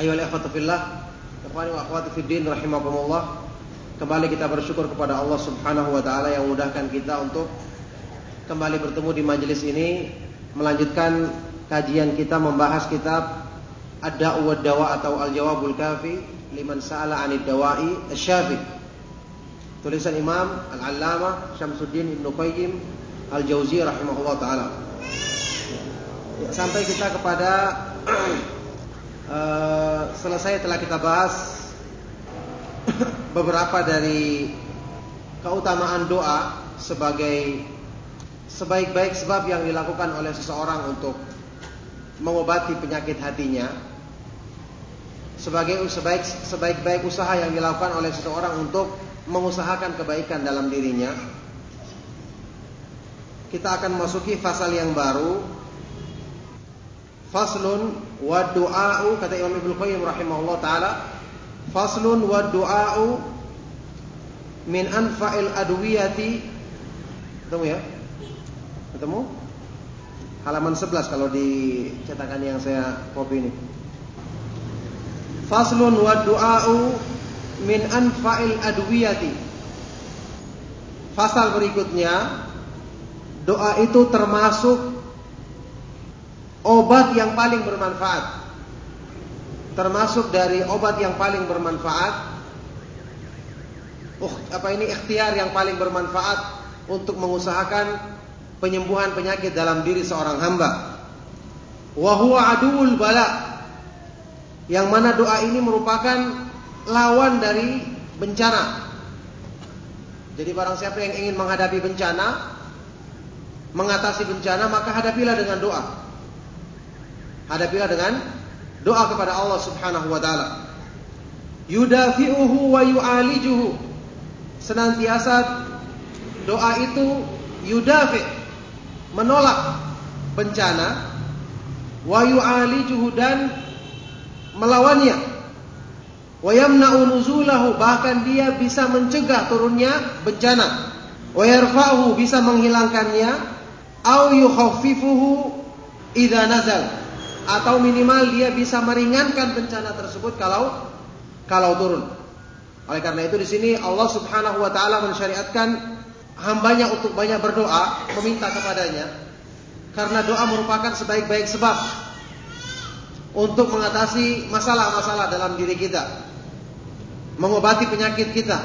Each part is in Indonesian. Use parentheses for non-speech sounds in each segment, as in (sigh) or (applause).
Ayo ikhwatu fillah, Kepani wa akhwati fiddin rahimakumullah. Kembali kita bersyukur kepada Allah Subhanahu wa taala yang memudahkan kita untuk kembali bertemu di majelis ini melanjutkan kajian kita membahas kitab Ad-Da'u dawa atau Al-Jawabul Kafi liman sa'ala 'anid dawa'i asy-Syafi. Tulisan Imam Al-Allama Syamsuddin Ibn Qayyim Al-Jawzi rahimahullah taala. Sampai kita kepada (clears throat) Uh, selesai telah kita bahas beberapa dari keutamaan doa sebagai sebaik-baik sebab yang dilakukan oleh seseorang untuk mengobati penyakit hatinya. Sebagai sebaik sebaik-baik usaha yang dilakukan oleh seseorang untuk mengusahakan kebaikan dalam dirinya. Kita akan memasuki fasal yang baru Faslun wa du'a'u kata Imam Ibnu Qayyim rahimahullah taala Faslun wa du'a'u min anfa'il adwiyati Ketemu ya? Ketemu? Halaman 11 kalau di cetakan yang saya copy ini. Faslun wa du'a'u min anfa'il adwiyati. Fasal berikutnya doa itu termasuk obat yang paling bermanfaat. Termasuk dari obat yang paling bermanfaat. Uh, apa ini ikhtiar yang paling bermanfaat untuk mengusahakan penyembuhan penyakit dalam diri seorang hamba. Wahwa aduul bala. Yang mana doa ini merupakan lawan dari bencana. Jadi barang siapa yang ingin menghadapi bencana, mengatasi bencana, maka hadapilah dengan doa. Hadapilah dengan doa kepada Allah Subhanahu wa taala. Yudafi'uhu wa yu'alijuhu. Senantiasa doa itu yudafi menolak bencana wa yu'alijuhu dan melawannya. Wa yamna'u nuzulahu bahkan dia bisa mencegah turunnya bencana. Wa yarfa'uhu bisa menghilangkannya au yukhaffifuhu idza nazal atau minimal dia bisa meringankan bencana tersebut kalau kalau turun. Oleh karena itu di sini Allah Subhanahu wa taala mensyariatkan hambanya untuk banyak berdoa, meminta kepadanya karena doa merupakan sebaik-baik sebab untuk mengatasi masalah-masalah dalam diri kita, mengobati penyakit kita,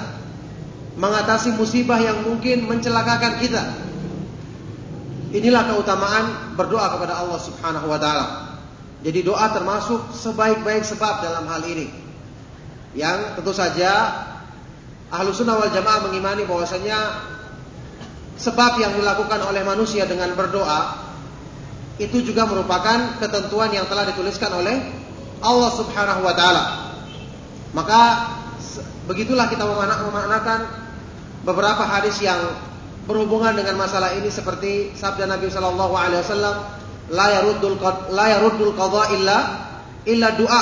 mengatasi musibah yang mungkin mencelakakan kita. Inilah keutamaan berdoa kepada Allah Subhanahu wa taala. Jadi doa termasuk sebaik-baik sebab dalam hal ini. Yang tentu saja ahlu sunnah wal jamaah mengimani bahwasanya sebab yang dilakukan oleh manusia dengan berdoa itu juga merupakan ketentuan yang telah dituliskan oleh Allah Subhanahu wa taala. Maka begitulah kita memaknakan beberapa hadis yang berhubungan dengan masalah ini seperti sabda Nabi sallallahu alaihi wasallam la yaruddul la yaruddul illa illa doa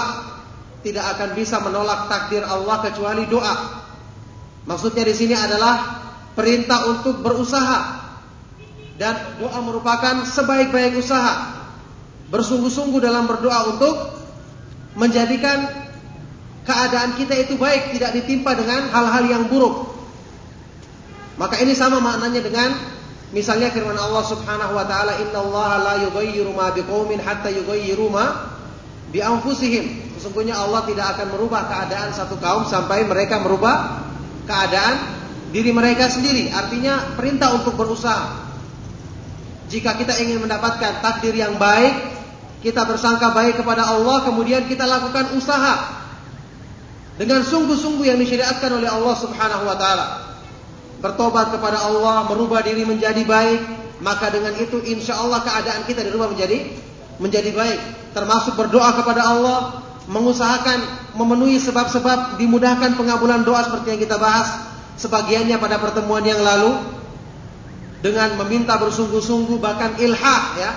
tidak akan bisa menolak takdir Allah kecuali doa. Maksudnya di sini adalah perintah untuk berusaha dan doa merupakan sebaik-baik usaha. Bersungguh-sungguh dalam berdoa untuk menjadikan keadaan kita itu baik, tidak ditimpa dengan hal-hal yang buruk. Maka ini sama maknanya dengan Misalnya firman Allah Subhanahu wa taala, "Innallaha la yughayyiru ma biqaumin hatta yughayyiru ma bi anfusihim." Sesungguhnya Allah tidak akan merubah keadaan satu kaum sampai mereka merubah keadaan diri mereka sendiri. Artinya perintah untuk berusaha. Jika kita ingin mendapatkan takdir yang baik, kita bersangka baik kepada Allah, kemudian kita lakukan usaha dengan sungguh-sungguh yang disyariatkan oleh Allah Subhanahu wa taala bertobat kepada Allah, merubah diri menjadi baik, maka dengan itu insya Allah keadaan kita dirubah menjadi menjadi baik. Termasuk berdoa kepada Allah, mengusahakan memenuhi sebab-sebab dimudahkan pengabulan doa seperti yang kita bahas sebagiannya pada pertemuan yang lalu dengan meminta bersungguh-sungguh bahkan ilhah ya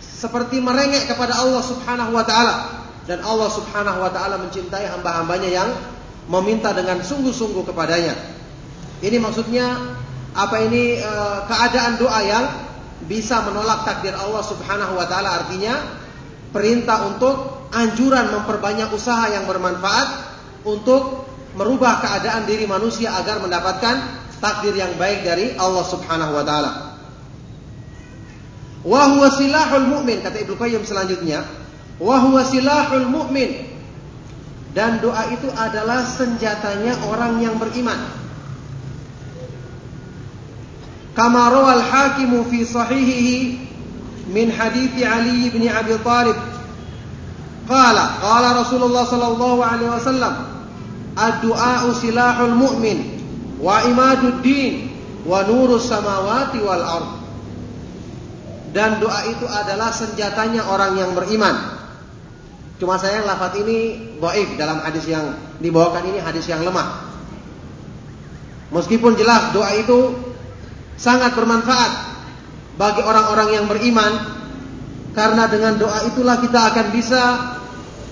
seperti merengek kepada Allah Subhanahu wa taala dan Allah Subhanahu wa taala mencintai hamba-hambanya yang meminta dengan sungguh-sungguh kepadanya. Ini maksudnya apa ini e, keadaan doa yang bisa menolak takdir Allah Subhanahu wa taala artinya perintah untuk anjuran memperbanyak usaha yang bermanfaat untuk merubah keadaan diri manusia agar mendapatkan takdir yang baik dari Allah Subhanahu wa taala. Wa huwa silahul mu'min kata Ibnu Qayyim selanjutnya, wa huwa silahul mu'min. Dan doa itu adalah senjatanya orang yang beriman. Kama rawal hakimu fi sahihihi min hadithi Ali bin Abi Talib qala qala Rasulullah sallallahu alaihi wasallam ad-du'a silahul mu'min wa imadud din wa nurus samawati wal ardh dan doa itu adalah senjatanya orang yang beriman. Cuma saya lafaz ini dhaif dalam hadis yang dibawakan ini hadis yang lemah. Meskipun jelas doa itu sangat bermanfaat bagi orang-orang yang beriman karena dengan doa itulah kita akan bisa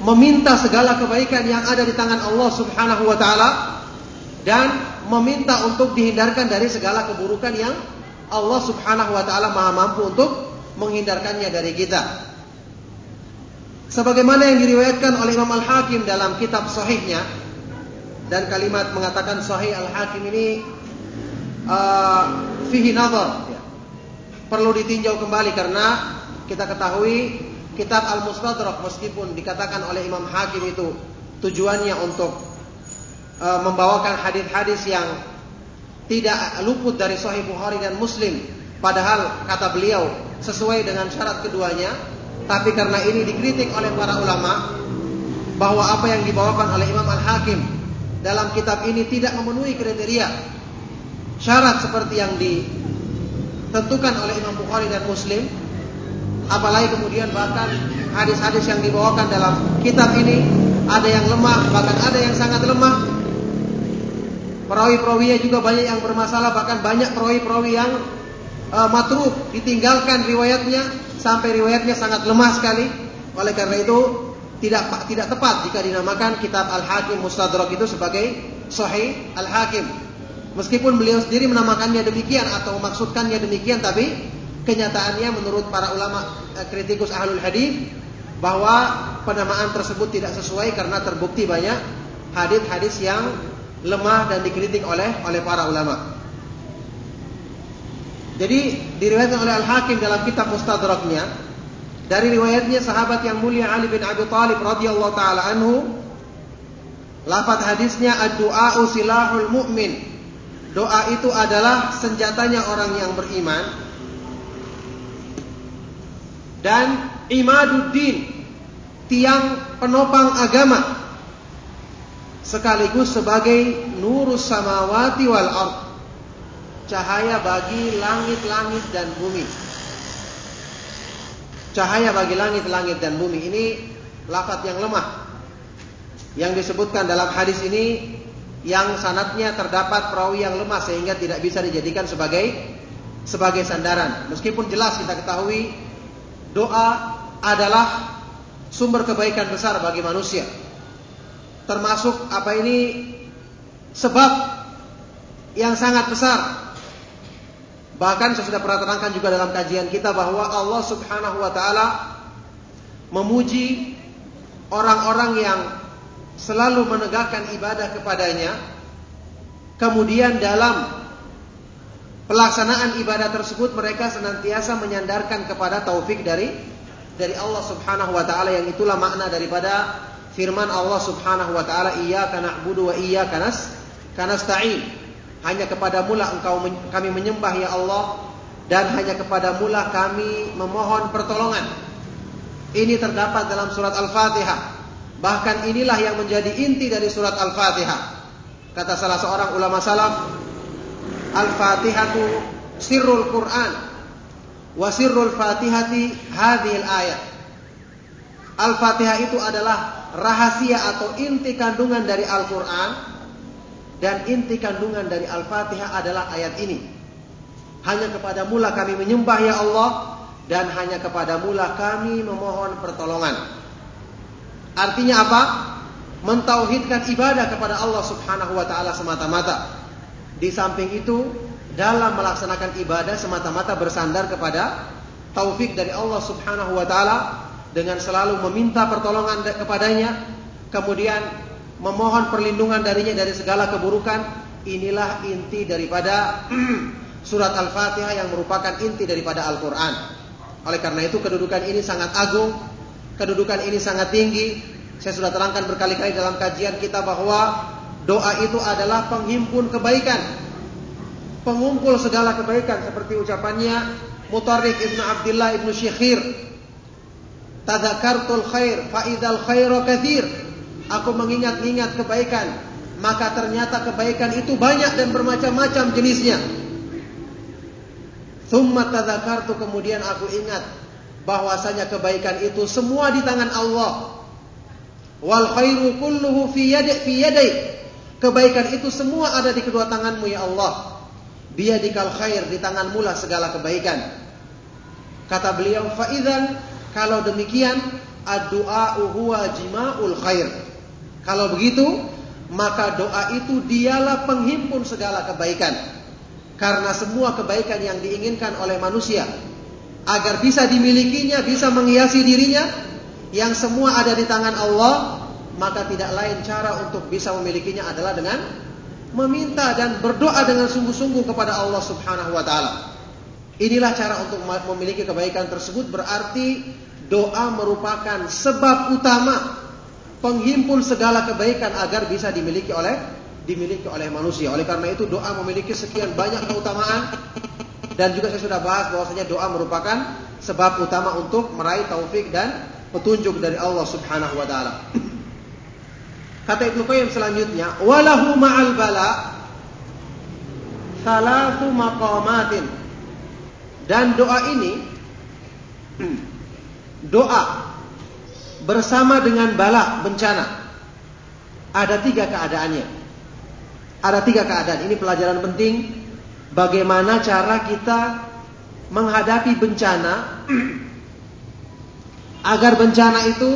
meminta segala kebaikan yang ada di tangan Allah Subhanahu wa taala dan meminta untuk dihindarkan dari segala keburukan yang Allah Subhanahu wa taala Maha mampu untuk menghindarkannya dari kita. Sebagaimana yang diriwayatkan oleh Imam Al-Hakim dalam kitab sahihnya dan kalimat mengatakan sahih Al-Hakim ini uh, fihi nazar ya. perlu ditinjau kembali karena kita ketahui kitab Al-Mustadrak meskipun dikatakan oleh Imam Hakim itu tujuannya untuk uh, membawakan hadis-hadis yang tidak luput dari Sahih Bukhari dan Muslim padahal kata beliau sesuai dengan syarat keduanya, tapi karena ini dikritik oleh para ulama bahwa apa yang dibawakan oleh Imam Al-Hakim dalam kitab ini tidak memenuhi kriteria syarat seperti yang ditentukan oleh Imam Bukhari dan Muslim apalagi kemudian bahkan hadis-hadis yang dibawakan dalam kitab ini ada yang lemah bahkan ada yang sangat lemah perawi-perawinya juga banyak yang bermasalah bahkan banyak perawi-perawi yang uh, matruk, ditinggalkan riwayatnya sampai riwayatnya sangat lemah sekali. Oleh karena itu tidak tidak tepat jika dinamakan kitab Al-Hakim Mustadrak itu sebagai Sahih Al-Hakim. Meskipun beliau sendiri menamakannya demikian atau maksudkannya demikian tapi kenyataannya menurut para ulama eh, kritikus ahlul hadis bahwa penamaan tersebut tidak sesuai karena terbukti banyak hadis-hadis yang lemah dan dikritik oleh oleh para ulama. Jadi diriwayatkan oleh Al-Hakim dalam kitab Mustadraknya dari riwayatnya sahabat yang mulia Ali bin Abi Thalib radhiyallahu taala anhu lafaz hadisnya ad-du'a silahul mu'min. Doa itu adalah senjatanya orang yang beriman dan imaduddin tiang penopang agama sekaligus sebagai nurus samawati wal ardh cahaya bagi langit-langit dan bumi. Cahaya bagi langit-langit dan bumi ini lafaz yang lemah. Yang disebutkan dalam hadis ini yang sanatnya terdapat perawi yang lemah sehingga tidak bisa dijadikan sebagai sebagai sandaran. Meskipun jelas kita ketahui doa adalah sumber kebaikan besar bagi manusia. Termasuk apa ini sebab yang sangat besar Bahkan saya sudah pernah terangkan juga dalam kajian kita bahwa Allah Subhanahu wa taala memuji orang-orang yang selalu menegakkan ibadah kepadanya. Kemudian dalam pelaksanaan ibadah tersebut mereka senantiasa menyandarkan kepada taufik dari dari Allah Subhanahu wa taala yang itulah makna daripada firman Allah Subhanahu wa taala iyyaka na'budu wa iyyaka nasta'in. Hanya kepada mula engkau kami menyembah ya Allah dan hanya kepada mula kami memohon pertolongan. Ini terdapat dalam surat Al-Fatihah. Bahkan inilah yang menjadi inti dari surat Al-Fatihah. Kata salah seorang ulama salaf, Al-Fatihatu sirrul Quran wa sirrul Fatihati hadhil ayat. Al-Fatihah itu adalah rahasia atau inti kandungan dari Al-Quran dan inti kandungan dari Al-Fatihah adalah ayat ini. Hanya kepada mula kami menyembah ya Allah dan hanya kepada mula kami memohon pertolongan. Artinya apa? Mentauhidkan ibadah kepada Allah Subhanahu wa taala semata-mata. Di samping itu, dalam melaksanakan ibadah semata-mata bersandar kepada taufik dari Allah Subhanahu wa taala dengan selalu meminta pertolongan kepadanya, kemudian memohon perlindungan darinya dari segala keburukan. Inilah inti daripada (clears throat) surat Al-Fatihah yang merupakan inti daripada Al-Quran. Oleh karena itu kedudukan ini sangat agung, kedudukan ini sangat tinggi. Saya sudah terangkan berkali-kali dalam kajian kita bahwa doa itu adalah penghimpun kebaikan. Pengumpul segala kebaikan seperti ucapannya Mutarrik Ibn Abdullah Ibn Syekhir. Tadzakartul khair faidal khairu kathir. Aku mengingat-ingat kebaikan, maka ternyata kebaikan itu banyak dan bermacam-macam jenisnya. Thumma tadzakartu kemudian aku ingat bahwasanya kebaikan itu semua di tangan Allah. Wal khairu kulluhu fi fi. Kebaikan itu semua ada di kedua tanganmu ya Allah. Biyadikal khair di tanganmu lah segala kebaikan. Kata beliau, faidan kalau demikian ad-du'a huwa jima'ul khair. Kalau begitu, maka doa itu dialah penghimpun segala kebaikan. Karena semua kebaikan yang diinginkan oleh manusia agar bisa dimilikinya, bisa menghiasi dirinya, yang semua ada di tangan Allah, maka tidak lain cara untuk bisa memilikinya adalah dengan meminta dan berdoa dengan sungguh-sungguh kepada Allah Subhanahu wa taala. Inilah cara untuk memiliki kebaikan tersebut berarti doa merupakan sebab utama penghimpun segala kebaikan agar bisa dimiliki oleh dimiliki oleh manusia. Oleh karena itu doa memiliki sekian banyak keutamaan dan juga saya sudah bahas bahwasanya doa merupakan sebab utama untuk meraih taufik dan petunjuk dari Allah Subhanahu wa taala. Kata Ibnu Qayyim selanjutnya, walahu ma'al bala salatu maqamatin. Dan doa ini (clears throat) doa bersama dengan bala bencana ada tiga keadaannya. Ada tiga keadaan. Ini pelajaran penting. Bagaimana cara kita menghadapi bencana (clears throat) agar bencana itu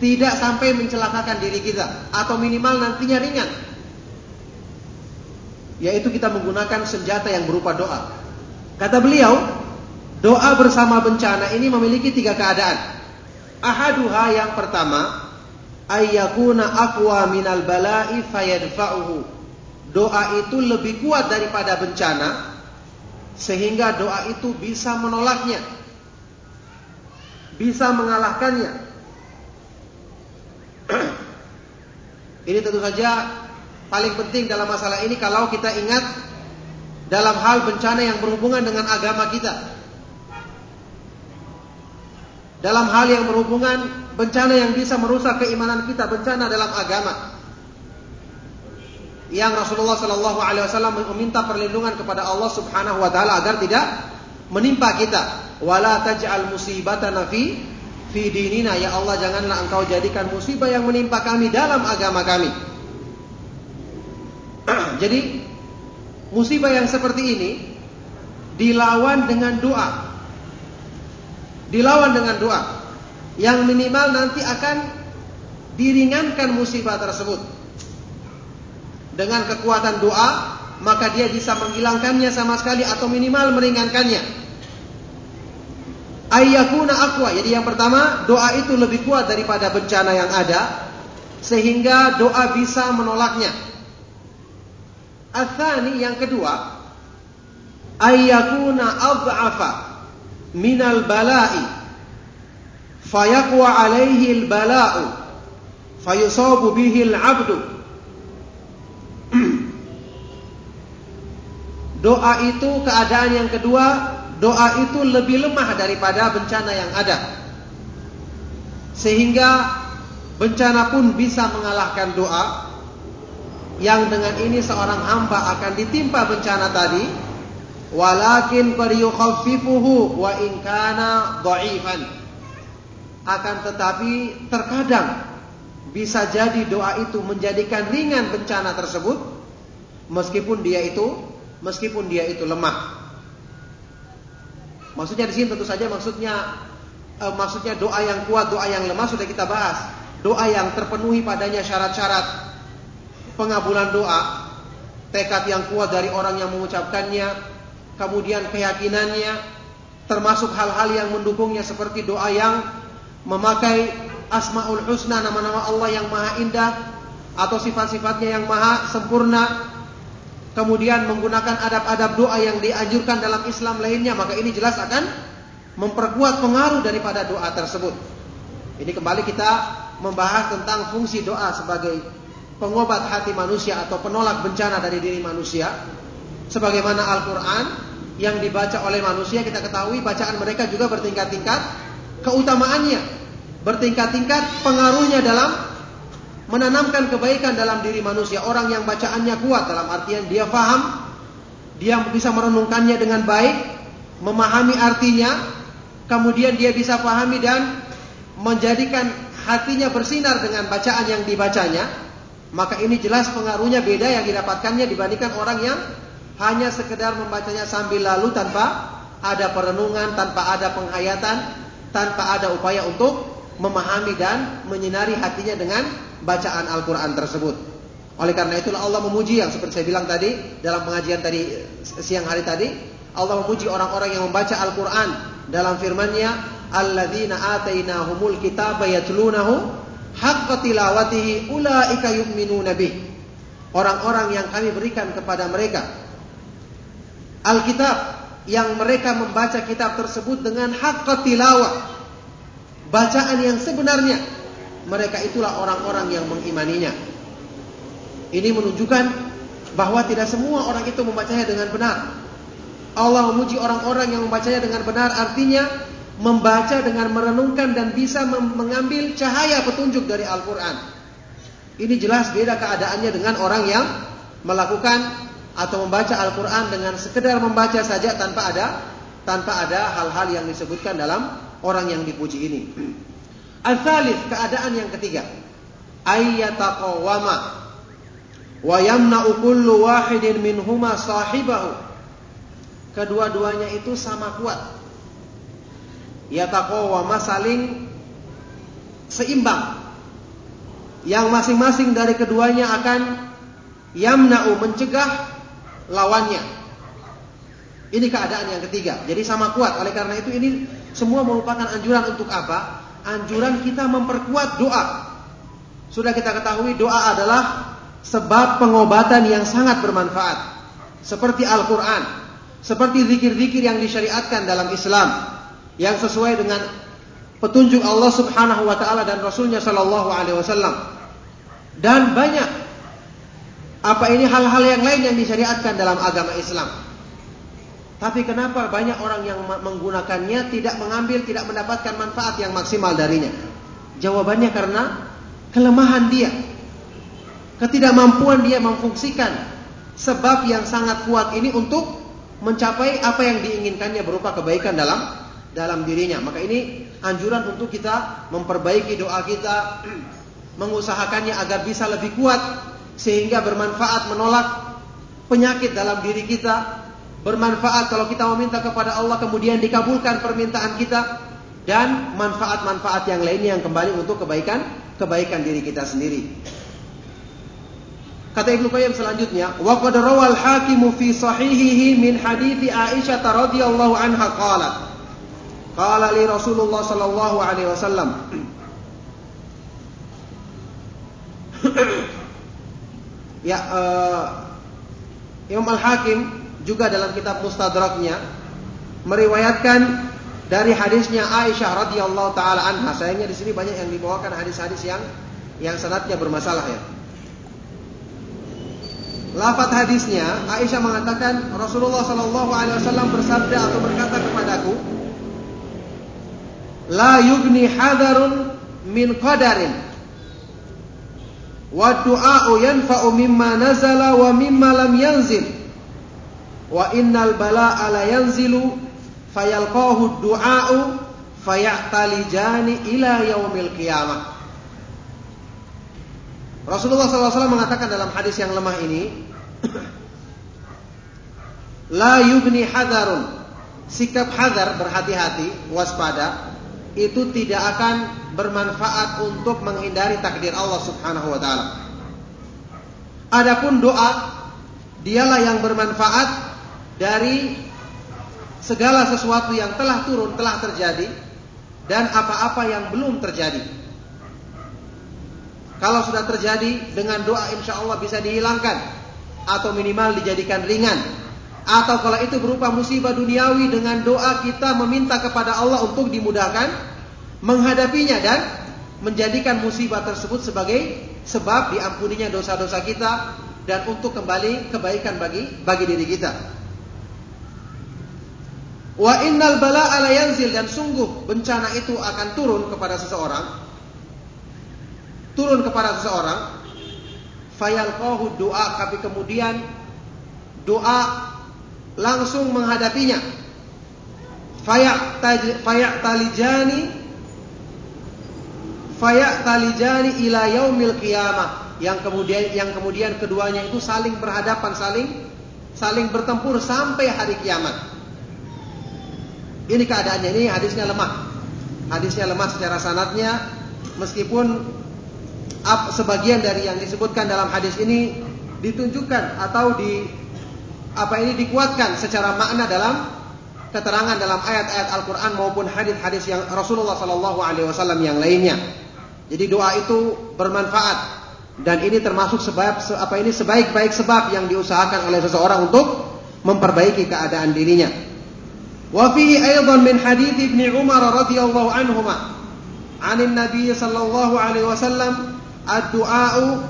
tidak sampai mencelakakan diri kita atau minimal nantinya ringan. Yaitu kita menggunakan senjata yang berupa doa. Kata beliau, doa bersama bencana ini memiliki tiga keadaan. Ahaduha yang pertama, ayyakuna aqwa minal bala'i fayadfa'uhu doa itu lebih kuat daripada bencana sehingga doa itu bisa menolaknya bisa mengalahkannya. (clears throat) Ini tentu saja paling penting dalam masalah ini kalau kita ingat dalam hal bencana yang berhubungan dengan agama kita. Dalam hal yang berhubungan bencana yang bisa merusak keimanan kita bencana dalam agama yang Rasulullah Shallallahu Alaihi Wasallam meminta perlindungan kepada Allah Subhanahu Wa Taala agar tidak menimpa kita. Wala taj'al musibatana fi fi dinina ya Allah janganlah engkau jadikan musibah yang menimpa kami dalam agama kami. (clears throat) Jadi musibah yang seperti ini dilawan dengan doa. Dilawan dengan doa. Yang minimal nanti akan diringankan musibah tersebut dengan kekuatan doa maka dia bisa menghilangkannya sama sekali atau minimal meringankannya. Ayyakuna aqwa. Jadi yang pertama, doa itu lebih kuat daripada bencana yang ada sehingga doa bisa menolaknya. Atsani yang kedua, ayyakuna adhafa minal bala'i fayaqwa alaihi al-bala'u fayusabu bihi al-'abdu doa itu keadaan yang kedua, doa itu lebih lemah daripada bencana yang ada. Sehingga bencana pun bisa mengalahkan doa. Yang dengan ini seorang hamba akan ditimpa bencana tadi, walakin qad wa in kana. Akan tetapi terkadang bisa jadi doa itu menjadikan ringan bencana tersebut meskipun dia itu meskipun dia itu lemah. Maksudnya di sini tentu saja maksudnya eh, maksudnya doa yang kuat, doa yang lemah sudah kita bahas. Doa yang terpenuhi padanya syarat-syarat pengabulan doa, tekad yang kuat dari orang yang mengucapkannya, kemudian keyakinannya, termasuk hal-hal yang mendukungnya seperti doa yang memakai asmaul husna nama-nama Allah yang maha indah atau sifat-sifatnya yang maha sempurna kemudian menggunakan adab-adab doa yang dianjurkan dalam Islam lainnya, maka ini jelas akan memperkuat pengaruh daripada doa tersebut. Ini kembali kita membahas tentang fungsi doa sebagai pengobat hati manusia atau penolak bencana dari diri manusia. Sebagaimana Al-Quran yang dibaca oleh manusia kita ketahui bacaan mereka juga bertingkat-tingkat keutamaannya, bertingkat-tingkat pengaruhnya dalam menanamkan kebaikan dalam diri manusia. Orang yang bacaannya kuat dalam artian dia faham, dia bisa merenungkannya dengan baik, memahami artinya, kemudian dia bisa pahami dan menjadikan hatinya bersinar dengan bacaan yang dibacanya, maka ini jelas pengaruhnya beda yang didapatkannya dibandingkan orang yang hanya sekedar membacanya sambil lalu tanpa ada perenungan, tanpa ada penghayatan, tanpa ada upaya untuk memahami dan menyinari hatinya dengan bacaan Al-Quran tersebut. Oleh karena itulah Allah memuji yang seperti saya bilang tadi dalam pengajian tadi siang hari tadi, Allah memuji orang-orang yang membaca Al-Quran dalam firman-Nya, "Alladzina atainahumul kitaba yatlunahu haqqa tilawatihi ulaika yu'minuna bih." Orang-orang yang kami berikan kepada mereka Alkitab yang mereka membaca kitab tersebut dengan haqqa tilawah. Bacaan yang sebenarnya mereka itulah orang-orang yang mengimaninya. Ini menunjukkan bahwa tidak semua orang itu membacanya dengan benar. Allah memuji orang-orang yang membacanya dengan benar artinya membaca dengan merenungkan dan bisa mengambil cahaya petunjuk dari Al-Quran. Ini jelas beda keadaannya dengan orang yang melakukan atau membaca Al-Quran dengan sekedar membaca saja tanpa ada tanpa ada hal-hal yang disebutkan dalam orang yang dipuji ini. Al-thalith, keadaan yang ketiga. Ayyataqawama wa yamna'u kullu wahidin minhuma sahibahu. Kedua-duanya itu sama kuat. Yataqawama saling seimbang. Yang masing-masing dari keduanya akan yamna'u mencegah lawannya. Ini keadaan yang ketiga. Jadi sama kuat. Oleh karena itu ini semua merupakan anjuran untuk apa? Anjuran kita memperkuat doa. Sudah kita ketahui doa adalah sebab pengobatan yang sangat bermanfaat. Seperti Al-Quran. Seperti zikir-zikir yang disyariatkan dalam Islam. Yang sesuai dengan petunjuk Allah subhanahu wa ta'ala dan Rasulnya sallallahu alaihi wasallam. Dan banyak apa ini hal-hal yang lain yang disyariatkan dalam agama Islam. Tapi kenapa banyak orang yang menggunakannya tidak mengambil, tidak mendapatkan manfaat yang maksimal darinya? Jawabannya karena kelemahan dia. Ketidakmampuan dia memfungsikan sebab yang sangat kuat ini untuk mencapai apa yang diinginkannya berupa kebaikan dalam dalam dirinya. Maka ini anjuran untuk kita memperbaiki doa kita, (clears throat) mengusahakannya agar bisa lebih kuat sehingga bermanfaat menolak penyakit dalam diri kita, bermanfaat kalau kita meminta kepada Allah kemudian dikabulkan permintaan kita dan manfaat-manfaat yang lainnya yang kembali untuk kebaikan kebaikan diri kita sendiri. Kata Ibnu Qayyim selanjutnya, wa qad rawal hakim fi sahihihi min hadithi Aisyah radhiyallahu anha qalat. Qala li Rasulullah sallallahu alaihi wasallam. (clears throat) ya uh, Imam Al-Hakim juga dalam kitab Mustadraknya meriwayatkan dari hadisnya Aisyah radhiyallahu taala anha. Sayangnya di sini banyak yang dibawakan hadis-hadis yang yang sanadnya bermasalah ya. Lafat hadisnya Aisyah mengatakan Rasulullah Shallallahu Alaihi Wasallam bersabda atau berkata kepadaku, La yugni hadarun min qadarin wa du'a'u yanfa'u mimma nazala wa mimma lam yanzil wa innal bala'a la yanzilu fayalqahu du'a'u fayatalijani ila yaumil qiyamah. Rasulullah SAW mengatakan dalam hadis yang lemah ini, (clears throat) La yubni hadarun. Sikap hadar berhati-hati, waspada, itu tidak akan bermanfaat untuk menghindari takdir Allah Subhanahu wa taala. Adapun doa dialah yang bermanfaat dari segala sesuatu yang telah turun, telah terjadi dan apa-apa yang belum terjadi. Kalau sudah terjadi dengan doa insya Allah bisa dihilangkan atau minimal dijadikan ringan. Atau kalau itu berupa musibah duniawi dengan doa kita meminta kepada Allah untuk dimudahkan menghadapinya dan menjadikan musibah tersebut sebagai sebab diampuninya dosa-dosa kita dan untuk kembali kebaikan bagi bagi diri kita. Wa innal bala'a la yanzil dan sungguh bencana itu akan turun kepada seseorang. Turun kepada seseorang. Fayalqahu doa tapi kemudian doa langsung menghadapinya. Fayak talijani fayak talijani ila yaumil yang kemudian yang kemudian keduanya itu saling berhadapan saling saling bertempur sampai hari kiamat ini keadaannya ini hadisnya lemah hadisnya lemah secara sanatnya meskipun sebagian dari yang disebutkan dalam hadis ini ditunjukkan atau di apa ini dikuatkan secara makna dalam keterangan dalam ayat-ayat Al-Qur'an maupun hadis-hadis yang Rasulullah Shallallahu alaihi wasallam yang lainnya. Jadi doa itu bermanfaat dan ini termasuk sebab apa ini sebaik-baik sebab yang diusahakan oleh seseorang untuk memperbaiki keadaan dirinya. Wa fihi aidan min hadits Ibnu Umar radhiyallahu anhuma. 'an Nabi sallallahu alaihi wasallam ad-du'a'u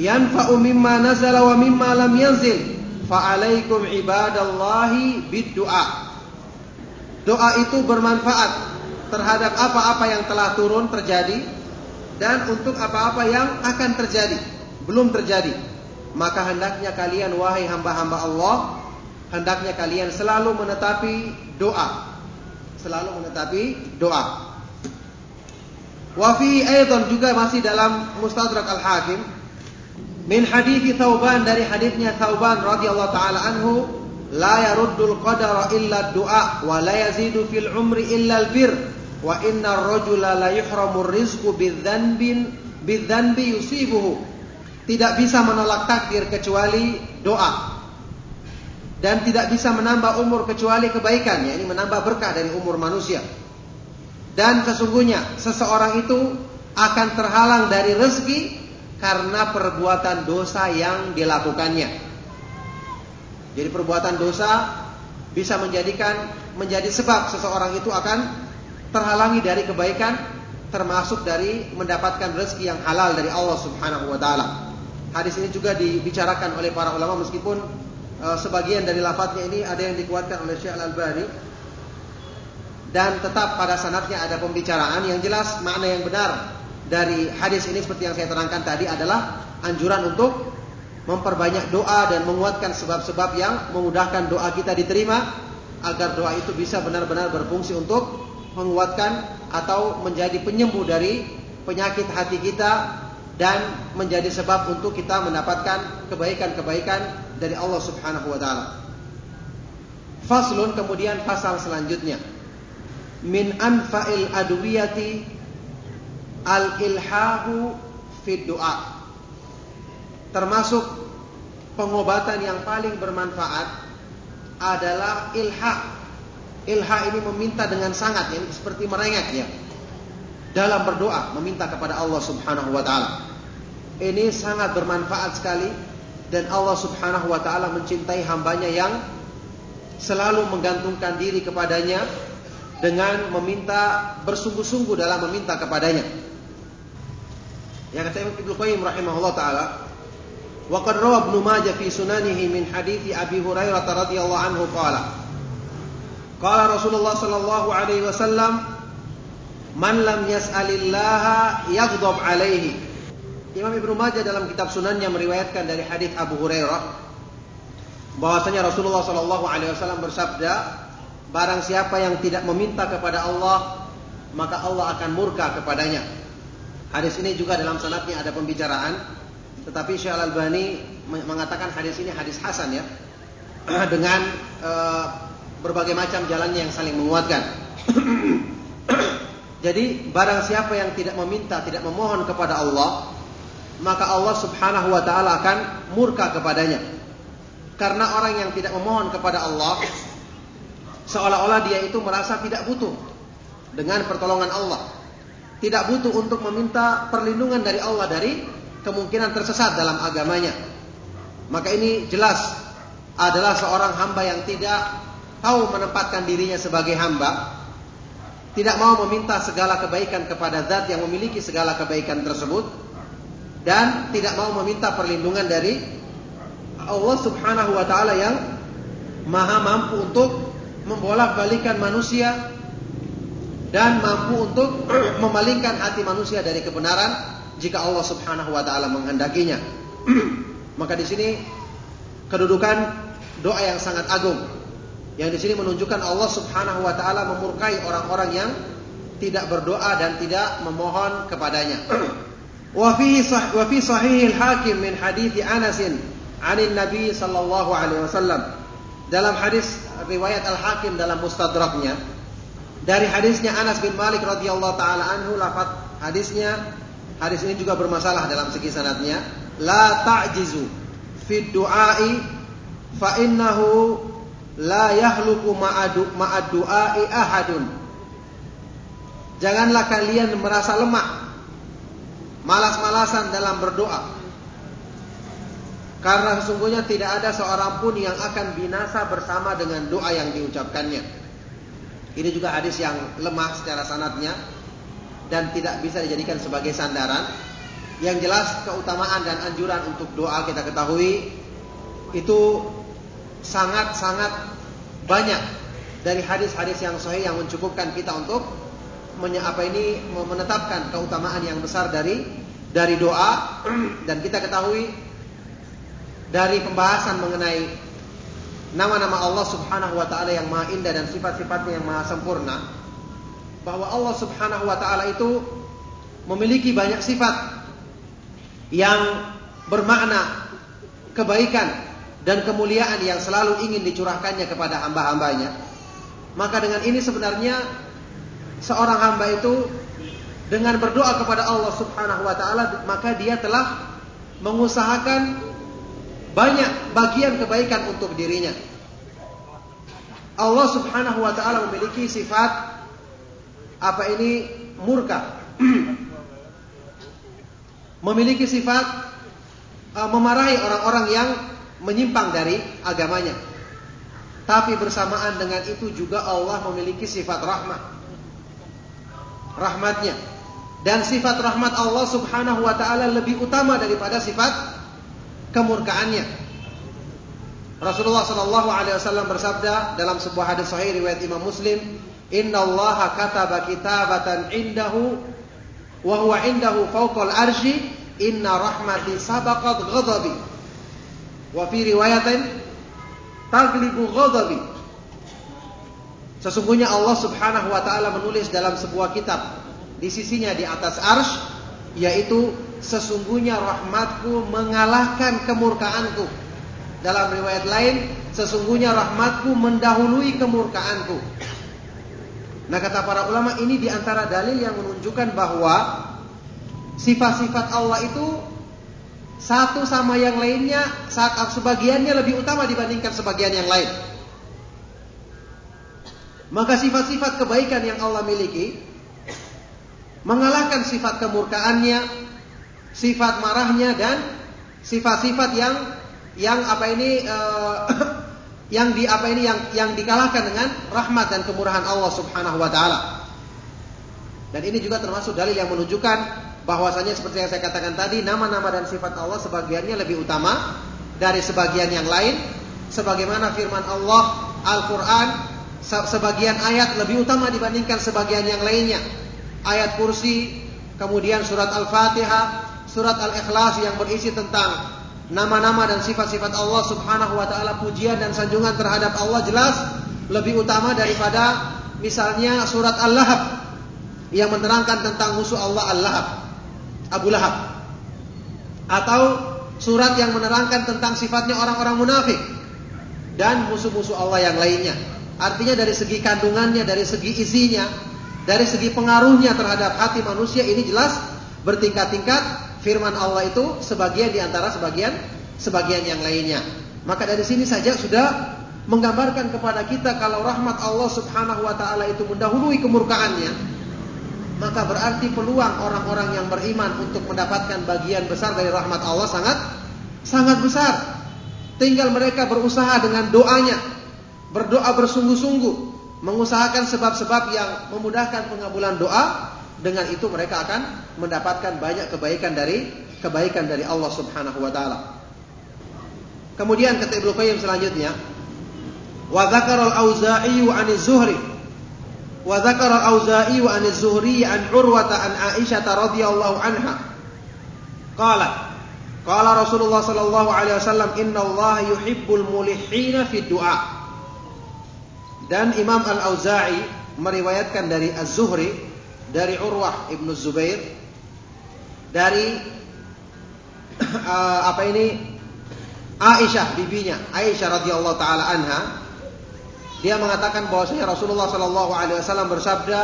yanfa'u mimma nazala wa mimma lam yanzil fa'alaikum ibadallahi bid-du'a. Doa itu bermanfaat terhadap apa-apa yang telah turun terjadi dan untuk apa-apa yang akan terjadi belum terjadi. Maka hendaknya kalian wahai hamba-hamba Allah hendaknya kalian selalu menetapi doa. Selalu menetapi doa. Wafi Aydon juga masih dalam Mustadrak Al-Hakim. Min hadits Thauban dari hadisnya Thauban radhiyallahu taala anhu la yaruddul qadara illa du'a wa la yazidu fil umri illa al-bir wa inna ar-rajula la yuhramu rizqu bidzanbin bidzanbi yusibuhu. Tidak bisa menolak takdir kecuali doa dan tidak bisa menambah umur kecuali kebaikan yakni menambah berkah dari umur manusia dan sesungguhnya seseorang itu akan terhalang dari rezeki karena perbuatan dosa yang dilakukannya. Jadi perbuatan dosa bisa menjadikan menjadi sebab seseorang itu akan terhalangi dari kebaikan termasuk dari mendapatkan rezeki yang halal dari Allah Subhanahu wa taala. Hadis ini juga dibicarakan oleh para ulama meskipun sebagian dari lafadznya ini ada yang dikuatkan oleh Syekh Al-Albani. Dan tetap pada sanatnya ada pembicaraan yang jelas makna yang benar dari hadis ini seperti yang saya terangkan tadi adalah anjuran untuk memperbanyak doa dan menguatkan sebab-sebab yang memudahkan doa kita diterima agar doa itu bisa benar-benar berfungsi untuk menguatkan atau menjadi penyembuh dari penyakit hati kita dan menjadi sebab untuk kita mendapatkan kebaikan-kebaikan dari Allah Subhanahu wa taala. Faslun kemudian pasal selanjutnya min anfa'il adwiyati al-ilhahu fi doa. Termasuk pengobatan yang paling bermanfaat adalah ilha. Ilha ini meminta dengan sangat ya, seperti merengek ya. Dalam berdoa meminta kepada Allah Subhanahu wa taala. Ini sangat bermanfaat sekali dan Allah Subhanahu wa taala mencintai hambanya yang selalu menggantungkan diri kepadanya dengan meminta bersungguh-sungguh dalam meminta kepadanya. Yang kata Imam Ibnu Qayyim rahimahullah taala, wa qad rawa Ibnu Majah fi sunanihi min hadithi Abi Hurairah radhiyallahu anhu qala Qala Rasulullah sallallahu alaihi wasallam Man lam yas'alillaha yaghdab alaihi Imam Ibnu Majah dalam kitab sunannya meriwayatkan dari hadis Abu Hurairah bahwasanya Rasulullah sallallahu alaihi wasallam bersabda barang siapa yang tidak meminta kepada Allah, maka Allah akan murka kepadanya. Hadis ini juga dalam sanadnya ada pembicaraan, tetapi Syekh Al-Albani mengatakan hadis ini hadis hasan ya. (clears throat) Dengan uh, berbagai macam jalannya yang saling menguatkan. (clears throat) Jadi barang siapa yang tidak meminta, tidak memohon kepada Allah, maka Allah Subhanahu wa taala akan murka kepadanya. Karena orang yang tidak memohon kepada Allah seolah-olah dia itu merasa tidak butuh dengan pertolongan Allah. Tidak butuh untuk meminta perlindungan dari Allah dari kemungkinan tersesat dalam agamanya. Maka ini jelas adalah seorang hamba yang tidak tahu menempatkan dirinya sebagai hamba, tidak mau meminta segala kebaikan kepada zat yang memiliki segala kebaikan tersebut, dan tidak mau meminta perlindungan dari Allah Subhanahu wa taala yang maha mampu untuk membolak-balikan manusia dan mampu untuk (clears throat) memalingkan hati manusia dari kebenaran jika Allah Subhanahu wa taala menghendakinya. (clears throat) Maka di sini kedudukan doa yang sangat agung. Yang di sini menunjukkan Allah Subhanahu wa taala memurkai orang-orang yang tidak berdoa dan tidak memohon kepadanya. (clears throat) وفي صح وفي صحيح الحاكم من حديث أنس عن النبي صلى الله عليه وسلم dalam hadis riwayat Al Hakim dalam Mustadraknya dari hadisnya Anas bin Malik radhiyallahu taala anhu lafaz hadisnya hadis ini juga bermasalah dalam segi sanadnya la ta'jizu fi du'ai fa innahu la yahluku ma'adu ma'ad du'ai ahadun janganlah kalian merasa lemah malas-malasan dalam berdoa. Karena sesungguhnya tidak ada seorang pun yang akan binasa bersama dengan doa yang diucapkannya. Ini juga hadis yang lemah secara sanatnya dan tidak bisa dijadikan sebagai sandaran. Yang jelas keutamaan dan anjuran untuk doa kita ketahui itu sangat-sangat banyak dari hadis-hadis yang sahih yang mencukupkan kita untuk apa ini menetapkan keutamaan yang besar dari dari doa dan kita ketahui dari pembahasan mengenai nama-nama Allah Subhanahu wa taala yang maha indah dan sifat-sifatnya yang maha sempurna bahwa Allah Subhanahu wa taala itu memiliki banyak sifat yang bermakna kebaikan dan kemuliaan yang selalu ingin dicurahkannya kepada hamba-hambanya. Maka dengan ini sebenarnya seorang hamba itu dengan berdoa kepada Allah Subhanahu wa taala maka dia telah mengusahakan banyak bagian kebaikan untuk dirinya. Allah Subhanahu wa taala memiliki sifat apa ini murka. (clears throat) memiliki sifat uh, memarahi orang-orang yang menyimpang dari agamanya. Tapi bersamaan dengan itu juga Allah memiliki sifat rahmat rahmatnya. Dan sifat rahmat Allah subhanahu wa ta'ala lebih utama daripada sifat kemurkaannya. Rasulullah sallallahu alaihi wasallam bersabda dalam sebuah hadis sahih riwayat Imam Muslim, "Inna Allah kataba kitabatan indahu wa huwa indahu fawqal arsy, inna rahmati sabaqat ghadabi." Wa fi riwayatin taglibu ghadabi. Sesungguhnya Allah Subhanahu wa taala menulis dalam sebuah kitab di sisinya di atas arsy yaitu sesungguhnya rahmatku mengalahkan kemurkaanku. Dalam riwayat lain, sesungguhnya rahmatku mendahului kemurkaanku. Nah kata para ulama ini di antara dalil yang menunjukkan bahwa sifat-sifat Allah itu satu sama yang lainnya saat sebagiannya lebih utama dibandingkan sebagian yang lain. Maka sifat-sifat kebaikan yang Allah miliki mengalahkan sifat kemurkaannya, sifat marahnya dan sifat-sifat yang yang apa ini uh, (coughs) yang di apa ini yang yang dikalahkan dengan rahmat dan kemurahan Allah Subhanahu wa taala. Dan ini juga termasuk dalil yang menunjukkan bahwasanya seperti yang saya katakan tadi, nama-nama dan sifat Allah sebagiannya lebih utama dari sebagian yang lain sebagaimana firman Allah Al-Qur'an sebagian ayat lebih utama dibandingkan sebagian yang lainnya. Ayat kursi, kemudian surat Al-Fatihah, surat Al-Ikhlas yang berisi tentang nama-nama dan sifat-sifat Allah Subhanahu wa taala, pujian dan sanjungan terhadap Allah jelas lebih utama daripada misalnya surat Al-Lahab yang menerangkan tentang musuh Allah Al-Lahab, Abu Lahab. Atau surat yang menerangkan tentang sifatnya orang-orang munafik dan musuh-musuh Allah yang lainnya. Artinya dari segi kandungannya, dari segi isinya, dari segi pengaruhnya terhadap hati manusia ini jelas bertingkat-tingkat. Firman Allah itu sebagian di antara sebagian sebagian yang lainnya. Maka dari sini saja sudah menggambarkan kepada kita kalau rahmat Allah Subhanahu wa taala itu mendahului kemurkaannya, maka berarti peluang orang-orang yang beriman untuk mendapatkan bagian besar dari rahmat Allah sangat sangat besar. Tinggal mereka berusaha dengan doanya, berdoa bersungguh-sungguh, mengusahakan sebab-sebab yang memudahkan pengabulan doa, dengan itu mereka akan mendapatkan banyak kebaikan dari kebaikan dari Allah Subhanahu wa taala. Kemudian kata Ibnu Qayyim selanjutnya, wa dzakara al-Auza'i 'an az-Zuhri wa dzakara al-Auza'i 'an az-Zuhri 'an Urwata an Aisyah radhiyallahu anha. Qala Qala Rasulullah sallallahu alaihi wasallam inna Allah yuhibbul mulihina fi du'a. Dan Imam Al-Auza'i meriwayatkan dari Az-Zuhri dari Urwah Ibnu Zubair dari (clears throat) uh, apa ini Aisyah bibinya, Aisyah radhiyallahu taala anha, dia mengatakan bahwasanya Rasulullah shallallahu alaihi wasallam bersabda,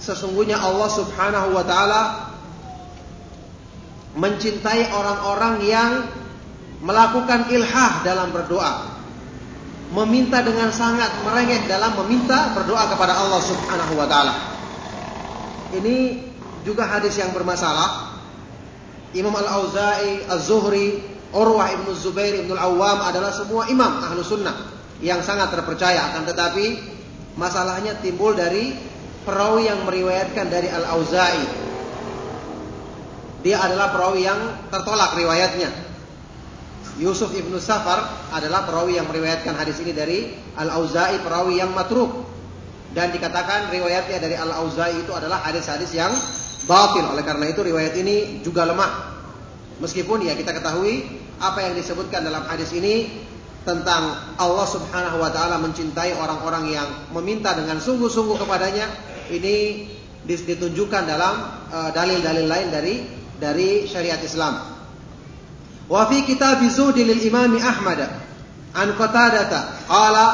sesungguhnya Allah Subhanahu wa taala mencintai orang-orang yang melakukan ilhah dalam berdoa. Meminta dengan sangat merengek dalam meminta berdoa kepada Allah Subhanahu wa taala. Ini juga hadis yang bermasalah. Imam Al-Auza'i, Az-Zuhri Urwah ibnu Zubair ibnu Awam adalah semua imam ahlu sunnah yang sangat terpercaya. Akan tetapi masalahnya timbul dari perawi yang meriwayatkan dari Al Auza'i. Dia adalah perawi yang tertolak riwayatnya. Yusuf ibnu Safar adalah perawi yang meriwayatkan hadis ini dari Al Auza'i, perawi yang matruk. Dan dikatakan riwayatnya dari Al Auza'i itu adalah hadis-hadis yang batil. Oleh karena itu riwayat ini juga lemah. Meskipun ya kita ketahui apa yang disebutkan dalam hadis ini tentang Allah Subhanahu wa taala mencintai orang-orang yang meminta dengan sungguh-sungguh kepadanya ini ditunjukkan dalam uh, dalil-dalil lain dari dari syariat Islam. Wa fi kitab Zuhd lil Imam Ahmad. An Qatadah qala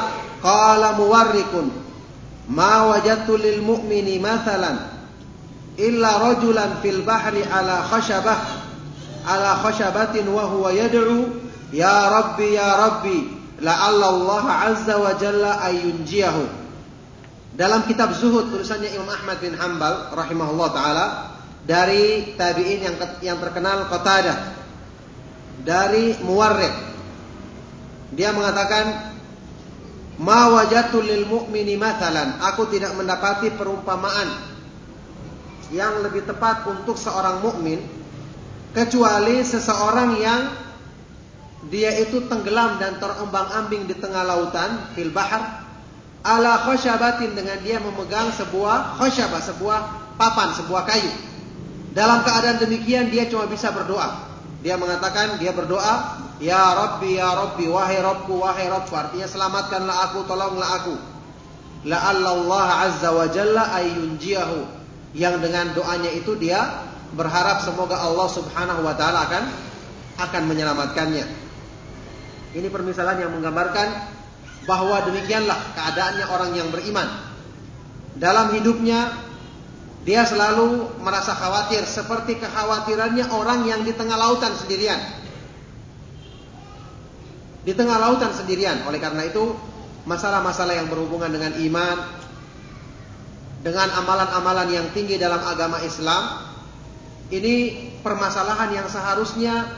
qala muwarrikun ma wajadtu lil mu'mini mathalan illa rajulan fil bahri ala khashabah ala khashabatin wa huwa yad'u ya rabbi ya rabbi la'alla Allah azza wa jalla ayunjiyahu dalam kitab zuhud tulisannya Imam Ahmad bin Hambal rahimahullah taala dari tabi'in yang yang terkenal Qatadah dari Muwarrid dia mengatakan ma wajatu lil mu'mini mathalan. Aku tidak mendapati perumpamaan yang lebih tepat untuk seorang mukmin kecuali seseorang yang dia itu tenggelam dan terombang-ambing di tengah lautan fil bahar ala khasyabatin dengan dia memegang sebuah khasyabah sebuah papan sebuah kayu. Dalam keadaan demikian dia cuma bisa berdoa dia mengatakan dia berdoa ya rabbi ya rabbi wahai rabbku wahai rabbku artinya selamatkanlah aku tolonglah aku la Allah azza wa jalla ayunjiahu yang dengan doanya itu dia berharap semoga Allah Subhanahu wa taala akan akan menyelamatkannya. Ini permisalan yang menggambarkan bahwa demikianlah keadaannya orang yang beriman. Dalam hidupnya dia selalu merasa khawatir seperti kekhawatirannya orang yang di tengah lautan sendirian. Di tengah lautan sendirian. Oleh karena itu, masalah-masalah yang berhubungan dengan iman, dengan amalan-amalan yang tinggi dalam agama Islam ini permasalahan yang seharusnya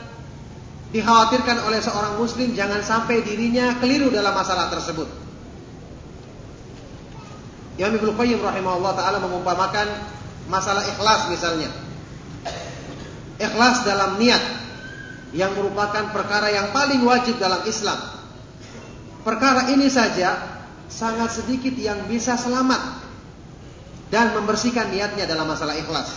dikhawatirkan oleh seorang muslim jangan sampai dirinya keliru dalam masalah tersebut. Imam Ibnu Qayyim rahimahullah taala mengumpamakan masalah ikhlas misalnya. Ikhlas dalam niat yang merupakan perkara yang paling wajib dalam Islam. Perkara ini saja sangat sedikit yang bisa selamat dan membersihkan niatnya dalam masalah ikhlas.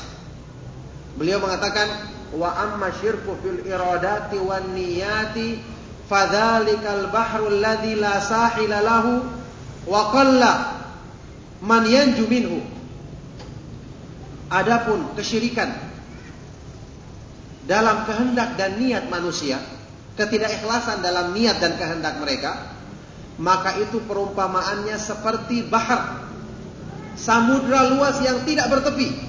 Beliau mengatakan wa amma syirku fil iradati wan niyati fadzalikal bahru alladzi la sahila lahu wa qalla man yanju minhu. Adapun kesyirikan dalam kehendak dan niat manusia, ketidakikhlasan dalam niat dan kehendak mereka, maka itu perumpamaannya seperti bahar samudra luas yang tidak bertepi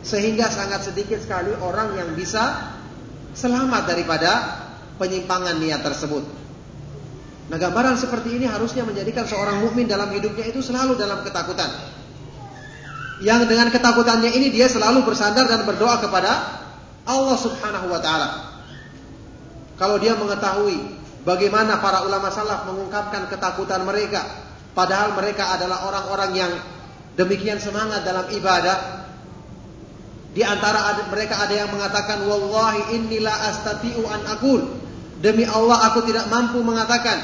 sehingga sangat sedikit sekali orang yang bisa selamat daripada penyimpangan niat tersebut. Nah, gambaran seperti ini harusnya menjadikan seorang mukmin dalam hidupnya itu selalu dalam ketakutan. Yang dengan ketakutannya ini dia selalu bersandar dan berdoa kepada Allah Subhanahu wa taala. Kalau dia mengetahui bagaimana para ulama salaf mengungkapkan ketakutan mereka, padahal mereka adalah orang-orang yang demikian semangat dalam ibadah, di antara mereka ada yang mengatakan wallahi innila astati'u an akul. Demi Allah aku tidak mampu mengatakan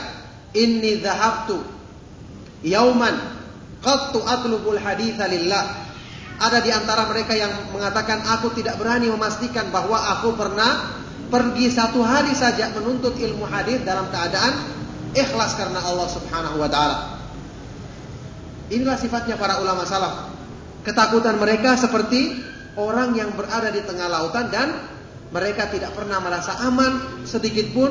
inni dhahabtu yauman qattu atlubul haditha lillah. Ada di antara mereka yang mengatakan aku tidak berani memastikan bahwa aku pernah pergi satu hari saja menuntut ilmu hadis dalam keadaan ikhlas karena Allah Subhanahu wa taala. Inilah sifatnya para ulama salaf. Ketakutan mereka seperti orang yang berada di tengah lautan dan mereka tidak pernah merasa aman sedikit pun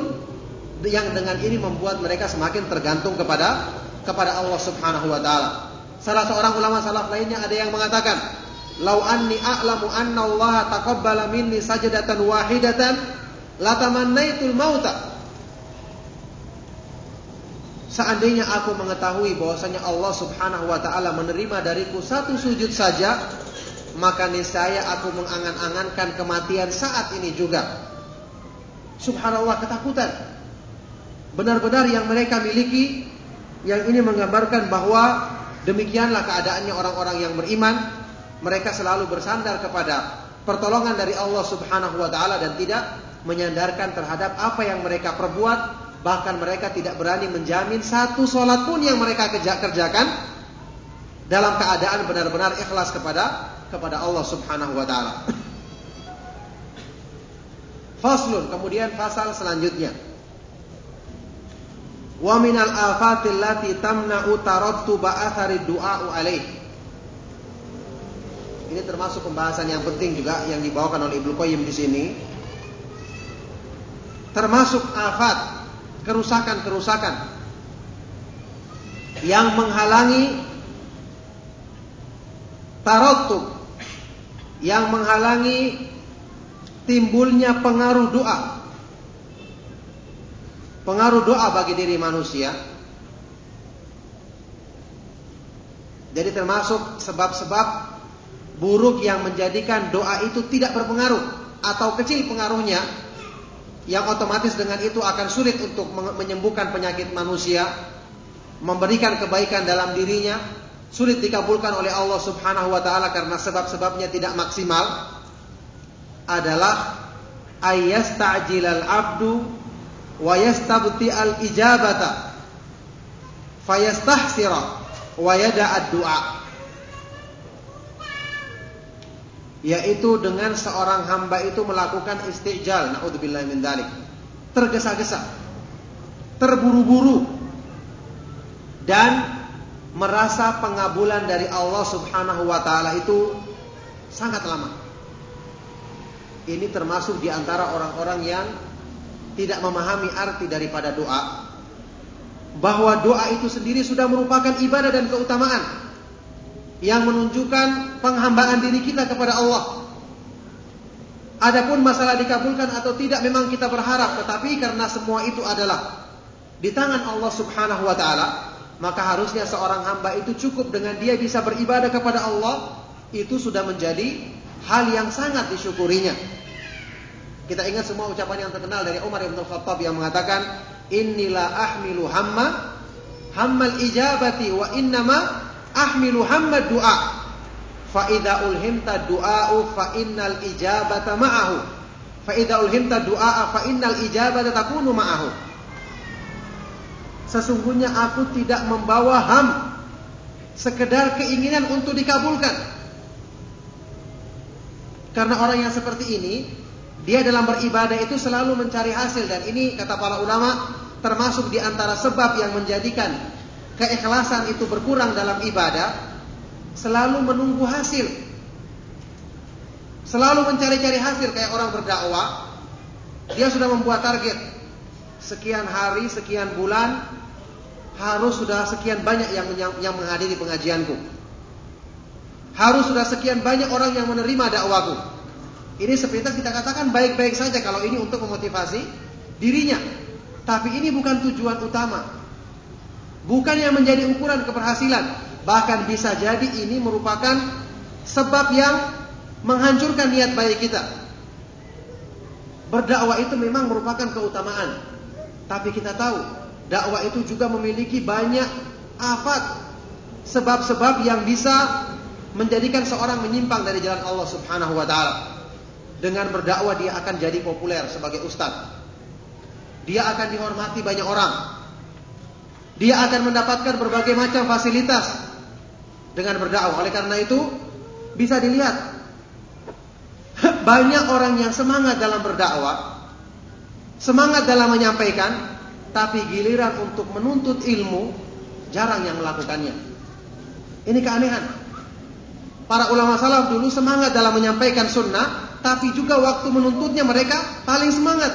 yang dengan ini membuat mereka semakin tergantung kepada kepada Allah Subhanahu wa taala. Salah seorang ulama salaf lainnya ada yang mengatakan, "Lau anni a'lamu anna Allah taqabbala minni sajdatan wahidatan latamannaitul mauta." Seandainya aku mengetahui bahwasanya Allah Subhanahu wa taala menerima dariku satu sujud saja, maka niscaya aku mengangan-angankan kematian saat ini juga. Subhanallah ketakutan. Benar-benar yang mereka miliki yang ini menggambarkan bahwa demikianlah keadaannya orang-orang yang beriman. Mereka selalu bersandar kepada pertolongan dari Allah Subhanahu wa taala dan tidak menyandarkan terhadap apa yang mereka perbuat. Bahkan mereka tidak berani menjamin satu sholat pun yang mereka kerjakan dalam keadaan benar-benar ikhlas kepada kepada Allah Subhanahu wa taala. Faslun, kemudian pasal selanjutnya. Wa minal afatil lati tamna'u tarattuba athari du'a'u alaih. Ini termasuk pembahasan yang penting juga yang dibawakan oleh Ibnu Qayyim di sini. Termasuk afat, kerusakan-kerusakan yang menghalangi taratub yang menghalangi timbulnya pengaruh doa. Pengaruh doa bagi diri manusia. Jadi termasuk sebab-sebab buruk yang menjadikan doa itu tidak berpengaruh atau kecil pengaruhnya yang otomatis dengan itu akan sulit untuk menyembuhkan penyakit manusia, memberikan kebaikan dalam dirinya, sulit dikabulkan oleh Allah Subhanahu wa taala karena sebab-sebabnya tidak maksimal adalah ayyasta'jilal abdu wa yastabti al ijabata. Fayastahsira wa yada'ad du'a yaitu dengan seorang hamba itu melakukan istijal naudzubillah min dzalik tergesa-gesa. Terburu-buru. Dan merasa pengabulan dari Allah Subhanahu wa taala itu sangat lama. Ini termasuk di antara orang-orang yang tidak memahami arti daripada doa. Bahwa doa itu sendiri sudah merupakan ibadah dan keutamaan yang menunjukkan penghambaan diri kita kepada Allah. Adapun masalah dikabulkan atau tidak memang kita berharap, tetapi karena semua itu adalah di tangan Allah Subhanahu wa taala, maka harusnya seorang hamba itu cukup dengan dia bisa beribadah kepada Allah itu sudah menjadi hal yang sangat disyukurinya. Kita ingat semua ucapan yang terkenal dari Umar bin Khattab yang mengatakan inilah ahmilu hamma hammal ijabati wa innama ahmilu hamma du'a. Fa idza ulhimta du'a'u fa innal ijabata ma'ahu. Fa idza ulhimta du'a fa innal ijabata takunu ma'ahu. Sesungguhnya aku tidak membawa ham sekedar keinginan untuk dikabulkan. Karena orang yang seperti ini, dia dalam beribadah itu selalu mencari hasil dan ini kata para ulama termasuk di antara sebab yang menjadikan keikhlasan itu berkurang dalam ibadah, selalu menunggu hasil. Selalu mencari-cari hasil kayak orang berdakwah. Dia sudah membuat target. Sekian hari, sekian bulan harus sudah sekian banyak yang yang menghadiri pengajianku. Harus sudah sekian banyak orang yang menerima dakwaku. Ini sepintas kita katakan baik-baik saja kalau ini untuk memotivasi dirinya. Tapi ini bukan tujuan utama. Bukan yang menjadi ukuran keberhasilan. Bahkan bisa jadi ini merupakan sebab yang menghancurkan niat baik kita. Berdakwah itu memang merupakan keutamaan. Tapi kita tahu, dakwah itu juga memiliki banyak afat, sebab-sebab yang bisa menjadikan seorang menyimpang dari jalan Allah Subhanahu wa taala. Dengan berdakwah dia akan jadi populer sebagai ustadz. Dia akan dihormati banyak orang. Dia akan mendapatkan berbagai macam fasilitas dengan berdakwah. Oleh karena itu, bisa dilihat (laughs) banyak orang yang semangat dalam berdakwah, semangat dalam menyampaikan, tapi giliran untuk menuntut ilmu jarang yang melakukannya. Ini keanehan. Para ulama salaf dulu semangat dalam menyampaikan sunnah, tapi juga waktu menuntutnya mereka paling semangat.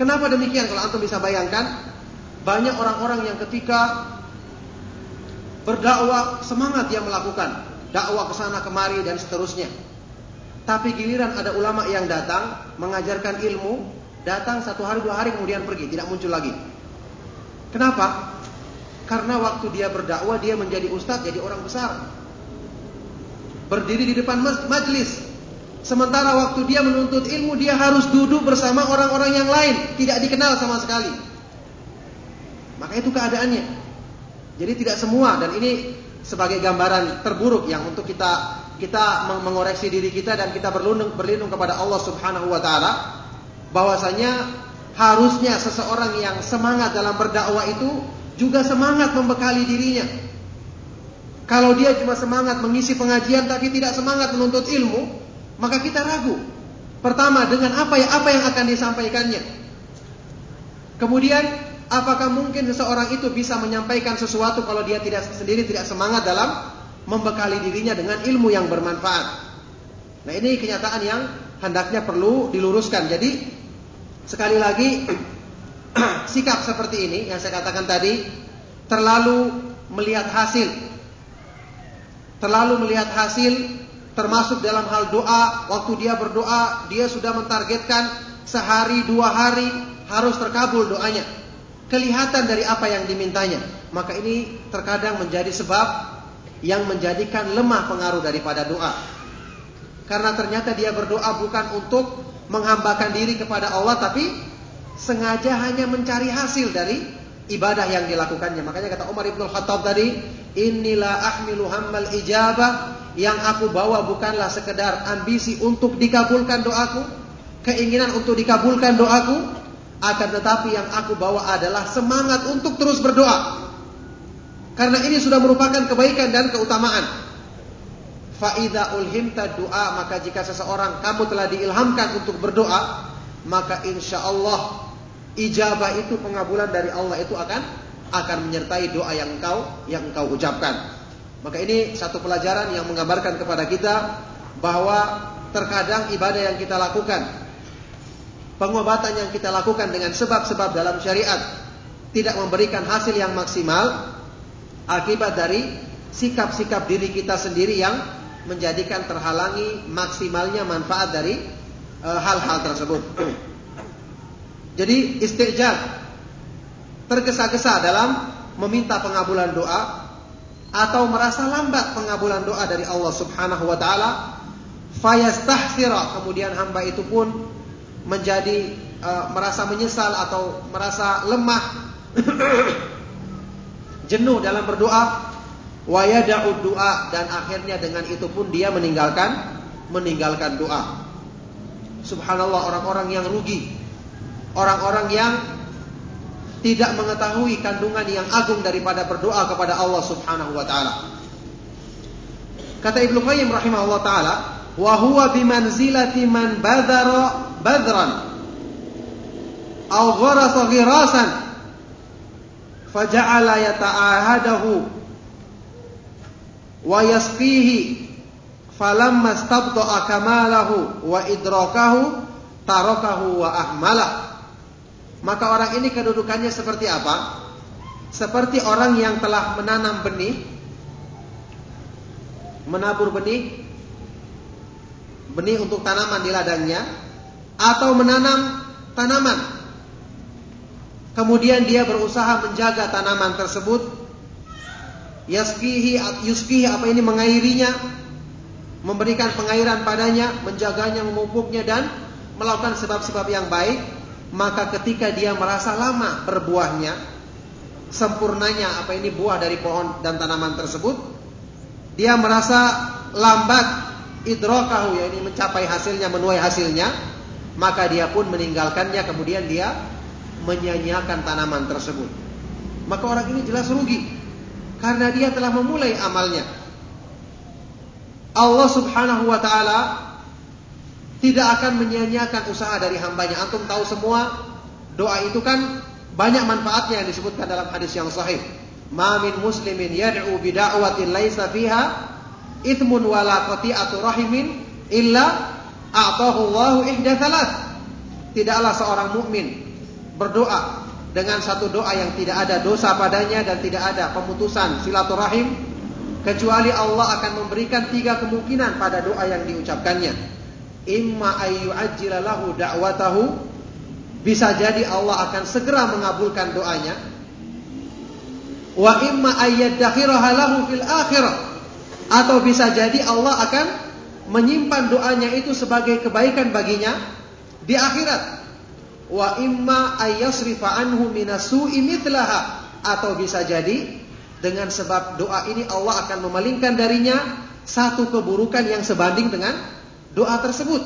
Kenapa demikian? Kalau antum bisa bayangkan, banyak orang-orang yang ketika berdakwah semangat dia melakukan dakwah ke sana kemari dan seterusnya. Tapi giliran ada ulama yang datang mengajarkan ilmu, datang satu hari dua hari kemudian pergi, tidak muncul lagi. Kenapa? Karena waktu dia berdakwah dia menjadi ustadz, jadi orang besar. Berdiri di depan majlis. Sementara waktu dia menuntut ilmu dia harus duduk bersama orang-orang yang lain, tidak dikenal sama sekali. Maka itu keadaannya. Jadi tidak semua dan ini sebagai gambaran terburuk yang untuk kita kita mengoreksi diri kita dan kita berlindung berlindung kepada Allah Subhanahu wa taala bahwasanya harusnya seseorang yang semangat dalam berdakwah itu juga semangat membekali dirinya. Kalau dia cuma semangat mengisi pengajian tapi tidak semangat menuntut ilmu, maka kita ragu. Pertama, dengan apa ya apa yang akan disampaikannya. Kemudian, apakah mungkin seseorang itu bisa menyampaikan sesuatu kalau dia tidak sendiri tidak semangat dalam membekali dirinya dengan ilmu yang bermanfaat. Nah, ini kenyataan yang hendaknya perlu diluruskan. Jadi, sekali lagi (clears throat) sikap seperti ini yang saya katakan tadi terlalu melihat hasil terlalu melihat hasil termasuk dalam hal doa waktu dia berdoa dia sudah mentargetkan sehari dua hari harus terkabul doanya. Kelihatan dari apa yang dimintanya. Maka ini terkadang menjadi sebab yang menjadikan lemah pengaruh daripada doa. Karena ternyata dia berdoa bukan untuk menghambakan diri kepada Allah tapi sengaja hanya mencari hasil dari ibadah yang dilakukannya. Makanya kata Umar Ibn Khattab tadi, inilah ahmilu hammal ijabah yang aku bawa bukanlah sekedar ambisi untuk dikabulkan doaku, keinginan untuk dikabulkan doaku, akan tetapi yang aku bawa adalah semangat untuk terus berdoa. Karena ini sudah merupakan kebaikan dan keutamaan. Faida ulhimta doa maka jika seseorang kamu telah diilhamkan untuk berdoa, maka insya Allah ijabah itu pengabulan dari Allah itu akan akan menyertai doa yang engkau yang engkau ucapkan. Maka ini satu pelajaran yang menggambarkan kepada kita bahwa terkadang ibadah yang kita lakukan, pengobatan yang kita lakukan dengan sebab-sebab dalam syariat tidak memberikan hasil yang maksimal akibat dari sikap-sikap diri kita sendiri yang menjadikan terhalangi maksimalnya manfaat dari eh, hal-hal e, tersebut. Jadi istijab tergesa-gesa dalam meminta pengabulan doa atau merasa lambat pengabulan doa dari Allah Subhanahu wa taala fayastahsira. Kemudian hamba itu pun menjadi uh, merasa menyesal atau merasa lemah (coughs) jenuh dalam berdoa wa yada'u doa dan akhirnya dengan itu pun dia meninggalkan meninggalkan doa. Subhanallah orang-orang yang rugi orang-orang yang tidak mengetahui kandungan yang agung daripada berdoa kepada Allah Subhanahu wa taala. Kata Ibnu Qayyim rahimahullah taala, "Wa huwa bimanzilati man badara badran aw gharasa ghirasan faja'ala yata'ahadahu wa yasqihi falamma stabda'a kamalahu wa idrakahu tarakahu wa ahmalah maka orang ini kedudukannya seperti apa? Seperti orang yang telah menanam benih menabur benih benih untuk tanaman di ladangnya atau menanam tanaman. Kemudian dia berusaha menjaga tanaman tersebut. Yaskihi yuskihi apa ini? Mengairinya memberikan pengairan padanya, menjaganya, memupuknya dan melakukan sebab-sebab yang baik, maka ketika dia merasa lama berbuahnya, sempurnanya apa ini buah dari pohon dan tanaman tersebut, dia merasa lambat idrokahu ya ini mencapai hasilnya, menuai hasilnya, maka dia pun meninggalkannya kemudian dia menyanyiakan tanaman tersebut. Maka orang ini jelas rugi karena dia telah memulai amalnya Allah Subhanahu wa taala tidak akan menyia-nyiakan usaha dari hambanya. Antum tahu semua doa itu kan banyak manfaatnya yang disebutkan dalam hadis yang sahih. Ma min muslimin yad'u bi da'watin laisa fiha ithmun wala qati'atu rahimin illa a'tahu Allahu ihda thalath. Tidaklah seorang mukmin berdoa dengan satu doa yang tidak ada dosa padanya dan tidak ada pemutusan silaturahim kecuali Allah akan memberikan tiga kemungkinan pada doa yang diucapkannya. Imma ayyu'ajjila lahu da'watahu bisa jadi Allah akan segera mengabulkan doanya. Wa imma ayyadakhiraha lahu fil akhirah atau bisa jadi Allah akan menyimpan doanya itu sebagai kebaikan baginya di akhirat. Wa imma ayyasrifa anhu minasu'i mithlaha atau bisa jadi dengan sebab doa ini Allah akan memalingkan darinya satu keburukan yang sebanding dengan doa tersebut.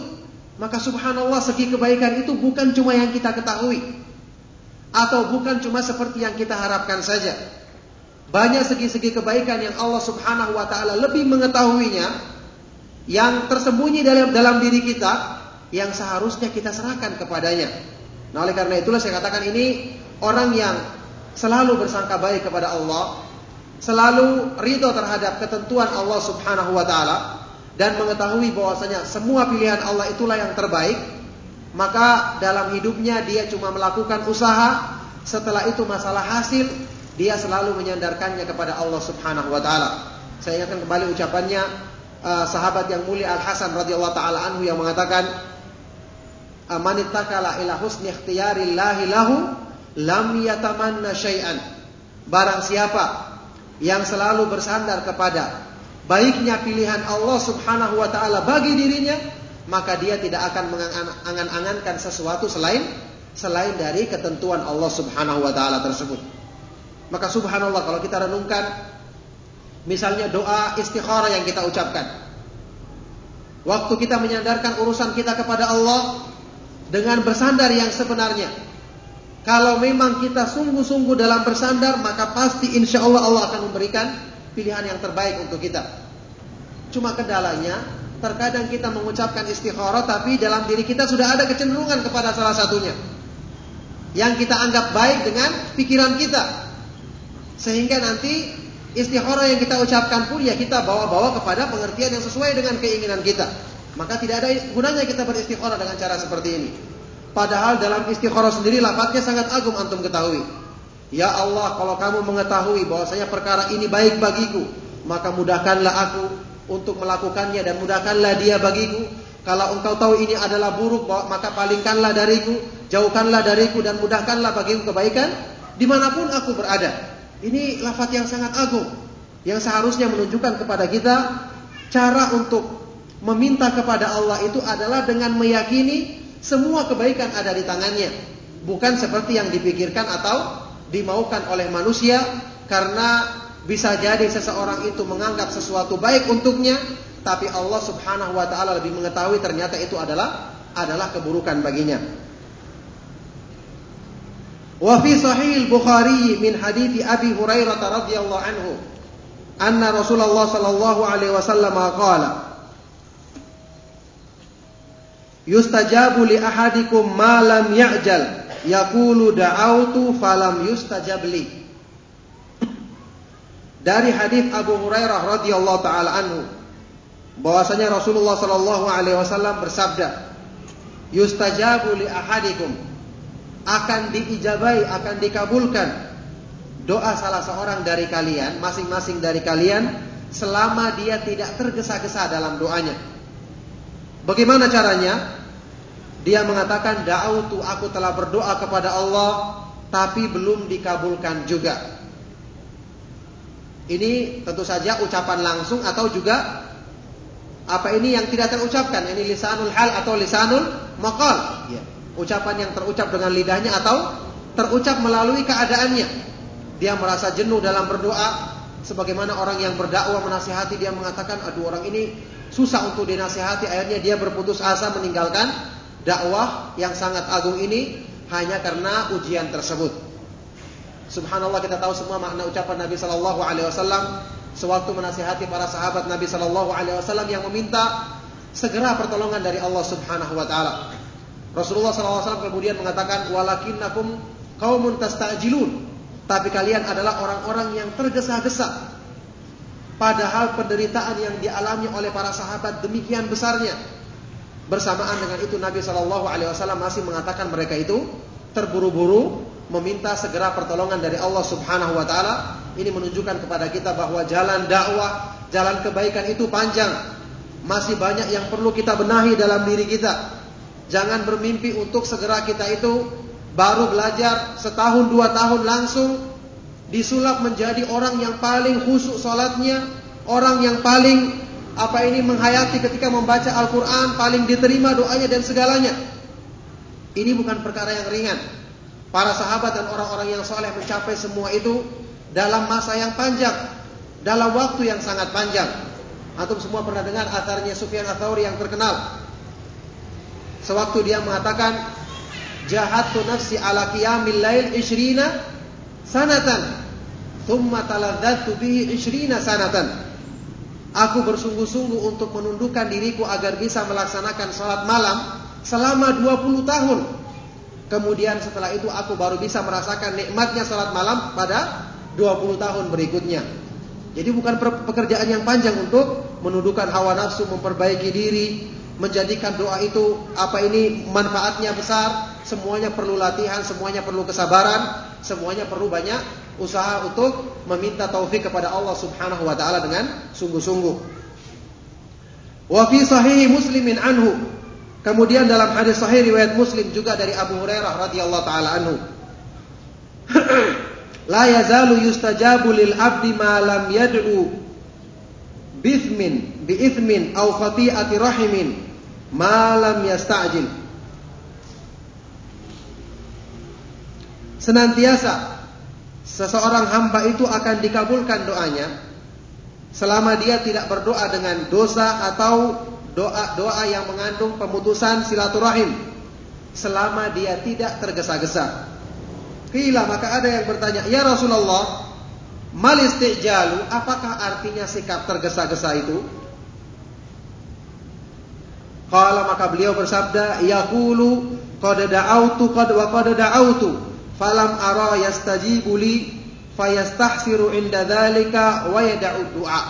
Maka subhanallah segi kebaikan itu bukan cuma yang kita ketahui. Atau bukan cuma seperti yang kita harapkan saja. Banyak segi-segi kebaikan yang Allah subhanahu wa ta'ala lebih mengetahuinya. Yang tersembunyi dalam, dalam diri kita. Yang seharusnya kita serahkan kepadanya. Nah oleh karena itulah saya katakan ini orang yang selalu bersangka baik kepada Allah selalu ridho terhadap ketentuan Allah Subhanahu wa taala dan mengetahui bahwasanya semua pilihan Allah itulah yang terbaik, maka dalam hidupnya dia cuma melakukan usaha, setelah itu masalah hasil dia selalu menyandarkannya kepada Allah Subhanahu wa taala. Saya ingatkan kembali ucapannya uh, sahabat yang mulia Al Hasan radhiyallahu taala anhu yang mengatakan manittakala ila husni ikhtiyarillahi lahu lam yatamanna syai'an. Barang siapa yang selalu bersandar kepada baiknya pilihan Allah Subhanahu wa taala bagi dirinya, maka dia tidak akan mengangan-angankan sesuatu selain selain dari ketentuan Allah Subhanahu wa taala tersebut. Maka subhanallah kalau kita renungkan misalnya doa istikharah yang kita ucapkan. Waktu kita menyandarkan urusan kita kepada Allah dengan bersandar yang sebenarnya, kalau memang kita sungguh-sungguh dalam bersandar, maka pasti insya Allah Allah akan memberikan pilihan yang terbaik untuk kita. Cuma kendalanya, terkadang kita mengucapkan istikharah, tapi dalam diri kita sudah ada kecenderungan kepada salah satunya. Yang kita anggap baik dengan pikiran kita. Sehingga nanti istikharah yang kita ucapkan pun ya kita bawa-bawa kepada pengertian yang sesuai dengan keinginan kita. Maka tidak ada gunanya kita beristikharah dengan cara seperti ini. Padahal dalam istikharah sendiri lafadznya sangat agung antum ketahui. Ya Allah, kalau kamu mengetahui bahwasanya perkara ini baik bagiku, maka mudahkanlah aku untuk melakukannya dan mudahkanlah dia bagiku. Kalau engkau tahu ini adalah buruk, maka palingkanlah dariku, jauhkanlah dariku dan mudahkanlah bagiku kebaikan di mana pun aku berada. Ini lafaz yang sangat agung yang seharusnya menunjukkan kepada kita cara untuk meminta kepada Allah itu adalah dengan meyakini semua kebaikan ada di tangannya, bukan seperti yang dipikirkan atau dimaukan oleh manusia karena bisa jadi seseorang itu menganggap sesuatu baik untuknya, tapi Allah Subhanahu wa taala lebih mengetahui ternyata itu adalah adalah keburukan baginya. Wa fi sahih al-Bukhari min hadits Abi Hurairah radhiyallahu anhu anna Rasulullah sallallahu alaihi wasallam qala yustajabu li ahadikum ma lam ya'jal yaqulu da'autu falam yustajab li dari hadis Abu Hurairah radhiyallahu taala anhu bahwasanya Rasulullah sallallahu alaihi wasallam bersabda yustajabu li ahadikum. Akan diijabai akan dikabulkan doa salah seorang dari kalian masing-masing dari kalian selama dia tidak tergesa-gesa dalam doanya. Bagaimana caranya dia mengatakan da'autu aku telah berdoa kepada Allah tapi belum dikabulkan juga. Ini tentu saja ucapan langsung atau juga apa ini yang tidak terucapkan? Ini lisanul hal atau lisanul maqal. Ya. Ucapan yang terucap dengan lidahnya atau terucap melalui keadaannya. Dia merasa jenuh dalam berdoa sebagaimana orang yang berdakwah menasihati dia mengatakan aduh orang ini susah untuk dinasihati akhirnya dia berputus asa meninggalkan dakwah yang sangat agung ini hanya karena ujian tersebut. Subhanallah kita tahu semua makna ucapan Nabi Shallallahu Alaihi Wasallam sewaktu menasihati para sahabat Nabi Shallallahu Alaihi Wasallam yang meminta segera pertolongan dari Allah Subhanahu Wa Taala. Rasulullah SAW kemudian mengatakan walakinnakum kaumun tastajilun tapi kalian adalah orang-orang yang tergesa-gesa padahal penderitaan yang dialami oleh para sahabat demikian besarnya Bersamaan dengan itu Nabi Shallallahu Alaihi Wasallam masih mengatakan mereka itu terburu-buru meminta segera pertolongan dari Allah Subhanahu Wa Taala. Ini menunjukkan kepada kita bahwa jalan dakwah, jalan kebaikan itu panjang. Masih banyak yang perlu kita benahi dalam diri kita. Jangan bermimpi untuk segera kita itu baru belajar setahun dua tahun langsung disulap menjadi orang yang paling khusyuk sholatnya, orang yang paling apa ini menghayati ketika membaca Al-Quran paling diterima doanya dan segalanya. Ini bukan perkara yang ringan. Para sahabat dan orang-orang yang soleh mencapai semua itu dalam masa yang panjang, dalam waktu yang sangat panjang. Antum semua pernah dengar asarnya Sufyan Atsauri yang terkenal. Sewaktu dia mengatakan, "Jahatu nafsi ala qiyamil lail ishrina sanatan, thumma taladzatu bihi ishrina sanatan." Aku bersungguh-sungguh untuk menundukkan diriku agar bisa melaksanakan sholat malam selama 20 tahun. Kemudian setelah itu aku baru bisa merasakan nikmatnya sholat malam pada 20 tahun berikutnya. Jadi bukan pekerjaan yang panjang untuk menundukkan hawa nafsu, memperbaiki diri, menjadikan doa itu apa ini manfaatnya besar, semuanya perlu latihan, semuanya perlu kesabaran, semuanya perlu banyak usaha untuk meminta taufik kepada Allah Subhanahu wa taala dengan sungguh-sungguh. Wa fi sahih Muslimin anhu. Kemudian dalam hadis sahih riwayat Muslim juga dari Abu Hurairah radhiyallahu taala anhu. (clears throat) La yazalu yustajabu lil abdi ma lam yad'u bithmin bi ithmin aw khati'ati rahimin ma lam yasta'jil. Senantiasa seseorang hamba itu akan dikabulkan doanya selama dia tidak berdoa dengan dosa atau doa-doa yang mengandung pemutusan silaturahim selama dia tidak tergesa-gesa. Kila maka ada yang bertanya, "Ya Rasulullah, mal istijalu, apakah artinya sikap tergesa-gesa itu?" Kala maka beliau bersabda, "Yaqulu qad da'autu qad wa qad da'autu." Falam ara yastajibu li fayastahsiru inda dzalika wa yad'u du'a.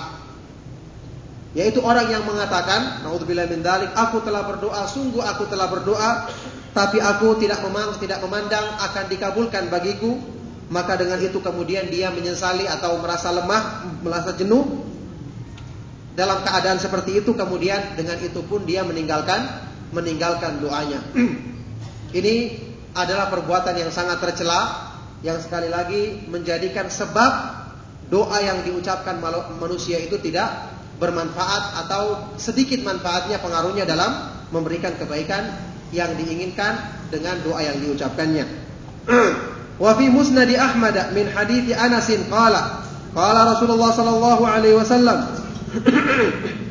Yaitu orang yang mengatakan naudzubillah min dzalik aku telah berdoa sungguh aku telah berdoa tapi aku tidak memang tidak memandang akan dikabulkan bagiku. Maka dengan itu kemudian dia menyesali atau merasa lemah merasa jenuh. Dalam keadaan seperti itu kemudian dengan itu pun dia meninggalkan meninggalkan doanya. (clears throat) Ini adalah perbuatan yang sangat tercela yang sekali lagi menjadikan sebab doa yang diucapkan manusia itu tidak bermanfaat atau sedikit manfaatnya pengaruhnya dalam memberikan kebaikan yang diinginkan dengan doa yang diucapkannya. (clears throat) Wa fi musnad Ahmad min hadits Anas qala qala Rasulullah sallallahu alaihi wasallam (clears throat)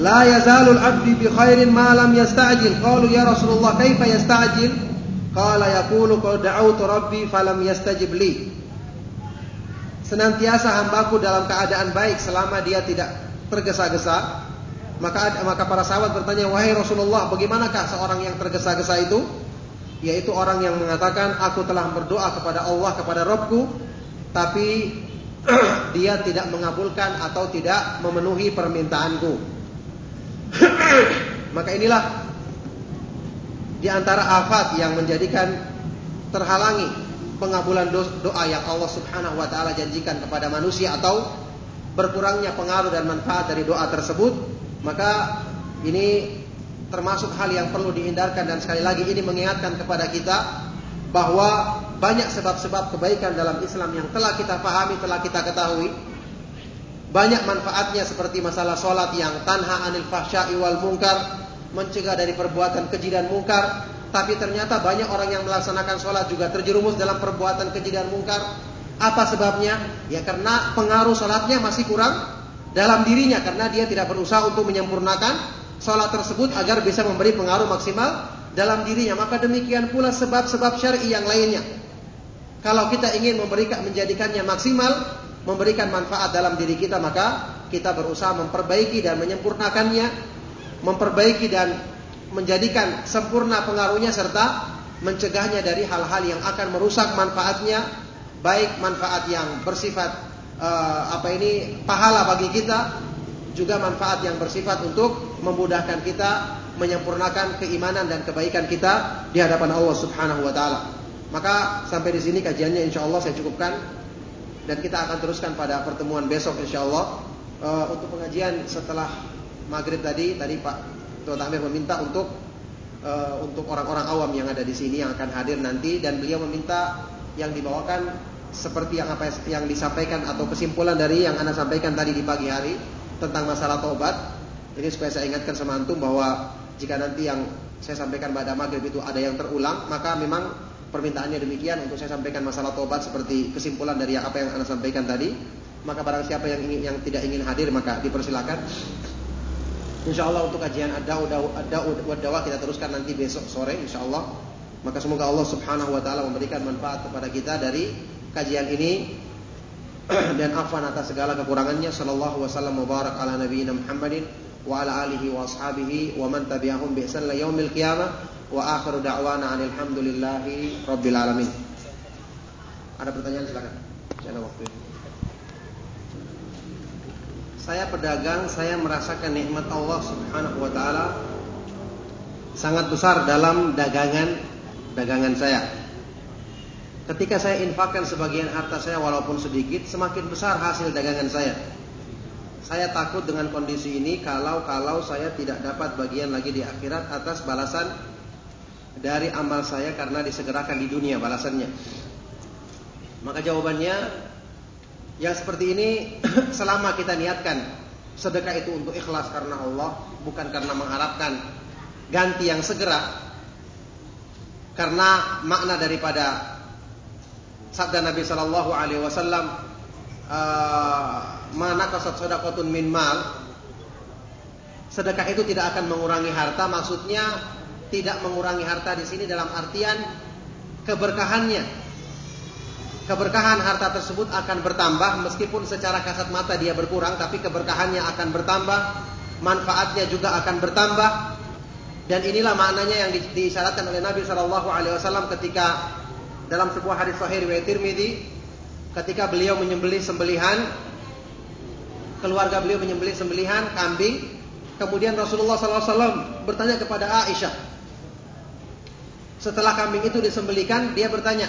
لا يزال العبد بخير ما لم يستعجل قالوا يا رسول الله كيف يستعجل قال يقول قد دعوت ربي فلم يستجب لي senantiasa hambaku dalam keadaan baik selama dia tidak tergesa-gesa maka maka para sahabat bertanya wahai Rasulullah bagaimanakah seorang yang tergesa-gesa itu yaitu orang yang mengatakan aku telah berdoa kepada Allah kepada Robku tapi (clears throat) dia tidak mengabulkan atau tidak memenuhi permintaanku (laughs) maka inilah di antara afat yang menjadikan terhalangi pengabulan doa yang Allah Subhanahu wa taala janjikan kepada manusia atau berkurangnya pengaruh dan manfaat dari doa tersebut maka ini termasuk hal yang perlu dihindarkan dan sekali lagi ini mengingatkan kepada kita bahwa banyak sebab-sebab kebaikan dalam Islam yang telah kita pahami, telah kita ketahui. Banyak manfaatnya seperti masalah sholat yang tanha anil fahsya'i wal mungkar, mencegah dari perbuatan keji dan mungkar. Tapi ternyata banyak orang yang melaksanakan sholat juga terjerumus dalam perbuatan keji dan mungkar. Apa sebabnya? Ya karena pengaruh sholatnya masih kurang dalam dirinya karena dia tidak berusaha untuk menyempurnakan sholat tersebut agar bisa memberi pengaruh maksimal dalam dirinya. Maka demikian pula sebab-sebab syar'i yang lainnya. Kalau kita ingin memberikan menjadikannya maksimal, memberikan manfaat dalam diri kita, maka kita berusaha memperbaiki dan menyempurnakannya, memperbaiki dan menjadikan sempurna pengaruhnya serta mencegahnya dari hal-hal yang akan merusak manfaatnya, baik manfaat yang bersifat uh, apa ini pahala bagi kita juga manfaat yang bersifat untuk memudahkan kita menyempurnakan keimanan dan kebaikan kita di hadapan Allah Subhanahu wa taala. Maka sampai di sini kajiannya insya Allah saya cukupkan dan kita akan teruskan pada pertemuan besok insya Allah uh, untuk pengajian setelah maghrib tadi tadi Pak Tuan Amir meminta untuk uh, untuk orang-orang awam yang ada di sini yang akan hadir nanti dan beliau meminta yang dibawakan seperti yang apa yang disampaikan atau kesimpulan dari yang anda sampaikan tadi di pagi hari tentang masalah taubat. Ini supaya saya ingatkan sama antum bahwa jika nanti yang saya sampaikan pada maghrib itu ada yang terulang, maka memang permintaannya demikian untuk saya sampaikan masalah taubat seperti kesimpulan dari apa yang anda sampaikan tadi. Maka barang siapa yang ingin yang tidak ingin hadir maka dipersilakan. Insya Allah untuk kajian ada ada wadawa kita teruskan nanti besok sore Insya Allah. Maka semoga Allah Subhanahu Wa Taala memberikan manfaat kepada kita dari kajian ini (clears throat) dan afwan atas segala kekurangannya sallallahu wasallam mubarak ala nabiyina Muhammadin wa ala alihi wa ashabihi wa man tabi'ahum bi ihsan yaumil qiyamah wa akhiru da'wana alhamdulillahi rabbil alamin. Ada pertanyaan silakan. Waktu ini. Saya pedagang, saya merasakan nikmat Allah Subhanahu wa taala sangat besar dalam dagangan dagangan saya. Ketika saya infakkan sebagian harta saya walaupun sedikit, semakin besar hasil dagangan saya. Saya takut dengan kondisi ini kalau-kalau saya tidak dapat bagian lagi di akhirat atas balasan dari amal saya karena disegerakan di dunia balasannya. Maka jawabannya yang seperti ini (clears throat) selama kita niatkan sedekah itu untuk ikhlas karena Allah, bukan karena mengharapkan ganti yang segera. Karena makna daripada sabda Nabi Shallallahu Alaihi Wasallam ah, mana kasat sodakotun min mal sedekah itu tidak akan mengurangi harta maksudnya tidak mengurangi harta di sini dalam artian keberkahannya. Keberkahan harta tersebut akan bertambah meskipun secara kasat mata dia berkurang tapi keberkahannya akan bertambah manfaatnya juga akan bertambah. Dan inilah maknanya yang diisyaratkan oleh Nabi Shallallahu Alaihi Wasallam ketika dalam sebuah hadis sahih riwayat Tirmidzi ketika beliau menyembelih sembelihan keluarga beliau menyembelih sembelihan kambing kemudian Rasulullah SAW bertanya kepada Aisyah setelah kambing itu disembelihkan dia bertanya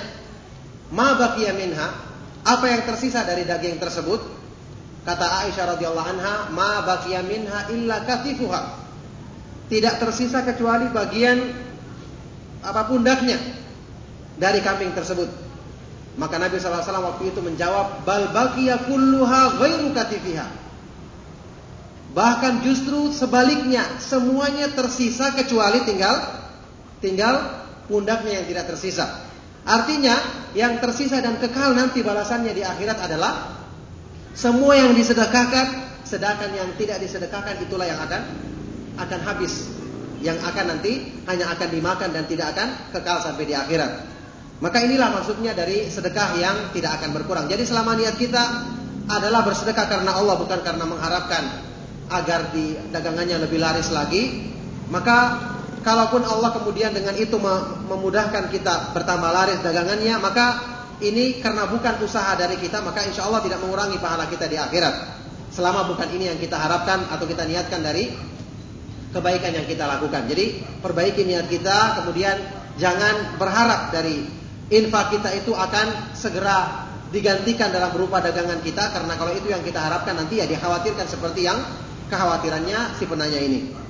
ma baqiya minha apa yang tersisa dari daging tersebut kata Aisyah radhiyallahu anha ma baqiya minha illa katifuha tidak tersisa kecuali bagian apa pundaknya dari kambing tersebut. Maka Nabi SAW waktu itu menjawab, bal baqiya kulluha ghairu katifiha. Bahkan justru sebaliknya, semuanya tersisa kecuali tinggal tinggal pundaknya yang tidak tersisa. Artinya, yang tersisa dan kekal nanti balasannya di akhirat adalah semua yang disedekahkan, sedangkan yang tidak disedekahkan itulah yang akan akan habis. Yang akan nanti hanya akan dimakan dan tidak akan kekal sampai di akhirat. Maka inilah maksudnya dari sedekah yang tidak akan berkurang. Jadi selama niat kita adalah bersedekah karena Allah bukan karena mengharapkan agar di dagangannya lebih laris lagi, maka kalaupun Allah kemudian dengan itu memudahkan kita bertambah laris dagangannya, maka ini karena bukan usaha dari kita, maka insya Allah tidak mengurangi pahala kita di akhirat. Selama bukan ini yang kita harapkan atau kita niatkan dari kebaikan yang kita lakukan. Jadi perbaiki niat kita, kemudian jangan berharap dari infak kita itu akan segera digantikan dalam berupa dagangan kita karena kalau itu yang kita harapkan nanti ya dikhawatirkan seperti yang kekhawatirannya si penanya ini.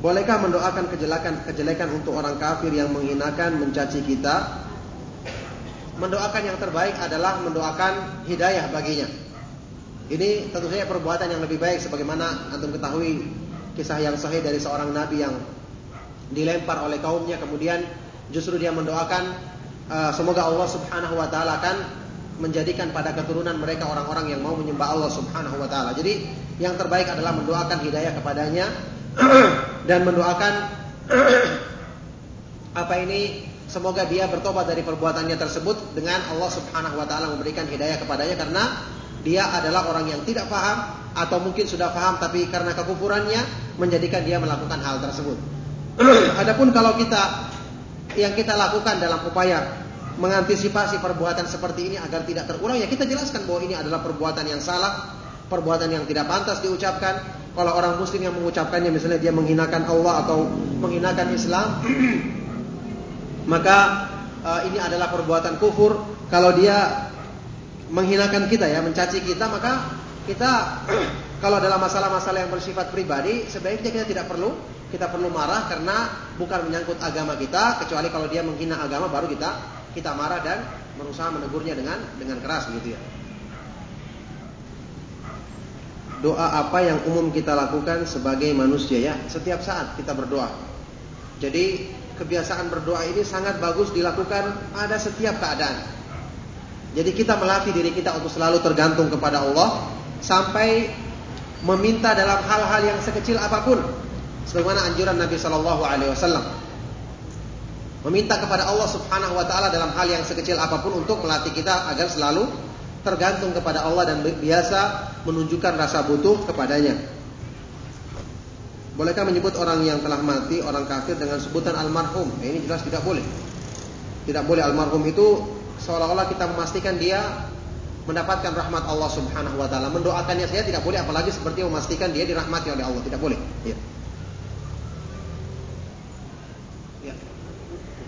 Bolehkah mendoakan kejelekan kejelekan untuk orang kafir yang menghinakan, mencaci kita? Mendoakan yang terbaik adalah mendoakan hidayah baginya. Ini tentu saja perbuatan yang lebih baik sebagaimana antum ketahui kisah yang sahih dari seorang nabi yang dilempar oleh kaumnya kemudian justru dia mendoakan uh, semoga Allah Subhanahu wa taala akan menjadikan pada keturunan mereka orang-orang yang mau menyembah Allah Subhanahu wa taala. Jadi yang terbaik adalah mendoakan hidayah kepadanya (clears throat) dan mendoakan (clears throat) apa ini semoga dia bertobat dari perbuatannya tersebut dengan Allah Subhanahu wa taala memberikan hidayah kepadanya karena dia adalah orang yang tidak paham atau mungkin sudah paham tapi karena kekufurannya menjadikan dia melakukan hal tersebut. (clears throat) Adapun kalau kita yang kita lakukan dalam upaya mengantisipasi perbuatan seperti ini agar tidak terulang ya kita jelaskan bahwa ini adalah perbuatan yang salah, perbuatan yang tidak pantas diucapkan kalau orang muslim yang mengucapkannya misalnya dia menghinakan Allah atau menghinakan Islam, (clears throat) maka uh, ini adalah perbuatan kufur. Kalau dia menghinakan kita ya, mencaci kita, maka kita (clears throat) kalau dalam masalah-masalah yang bersifat pribadi, sebaiknya kita tidak perlu kita perlu marah karena bukan menyangkut agama kita, kecuali kalau dia menghina agama baru kita kita marah dan berusaha menegurnya dengan dengan keras gitu ya doa apa yang umum kita lakukan sebagai manusia ya setiap saat kita berdoa. Jadi kebiasaan berdoa ini sangat bagus dilakukan pada setiap keadaan. Jadi kita melatih diri kita untuk selalu tergantung kepada Allah sampai meminta dalam hal-hal yang sekecil apa pun. Sebagaimana anjuran Nabi Shallallahu Alaihi Wasallam meminta kepada Allah Subhanahu Wa Taala dalam hal yang sekecil apa pun untuk melatih kita agar selalu tergantung kepada Allah dan biasa menunjukkan rasa butuh kepadanya. Bolehkah menyebut orang yang telah mati, orang kafir dengan sebutan almarhum? Ya, ini jelas tidak boleh. Tidak boleh almarhum itu seolah-olah kita memastikan dia mendapatkan rahmat Allah Subhanahu wa taala. Mendoakannya saja tidak boleh apalagi seperti memastikan dia dirahmati oleh Allah, tidak boleh. Ya. Ya.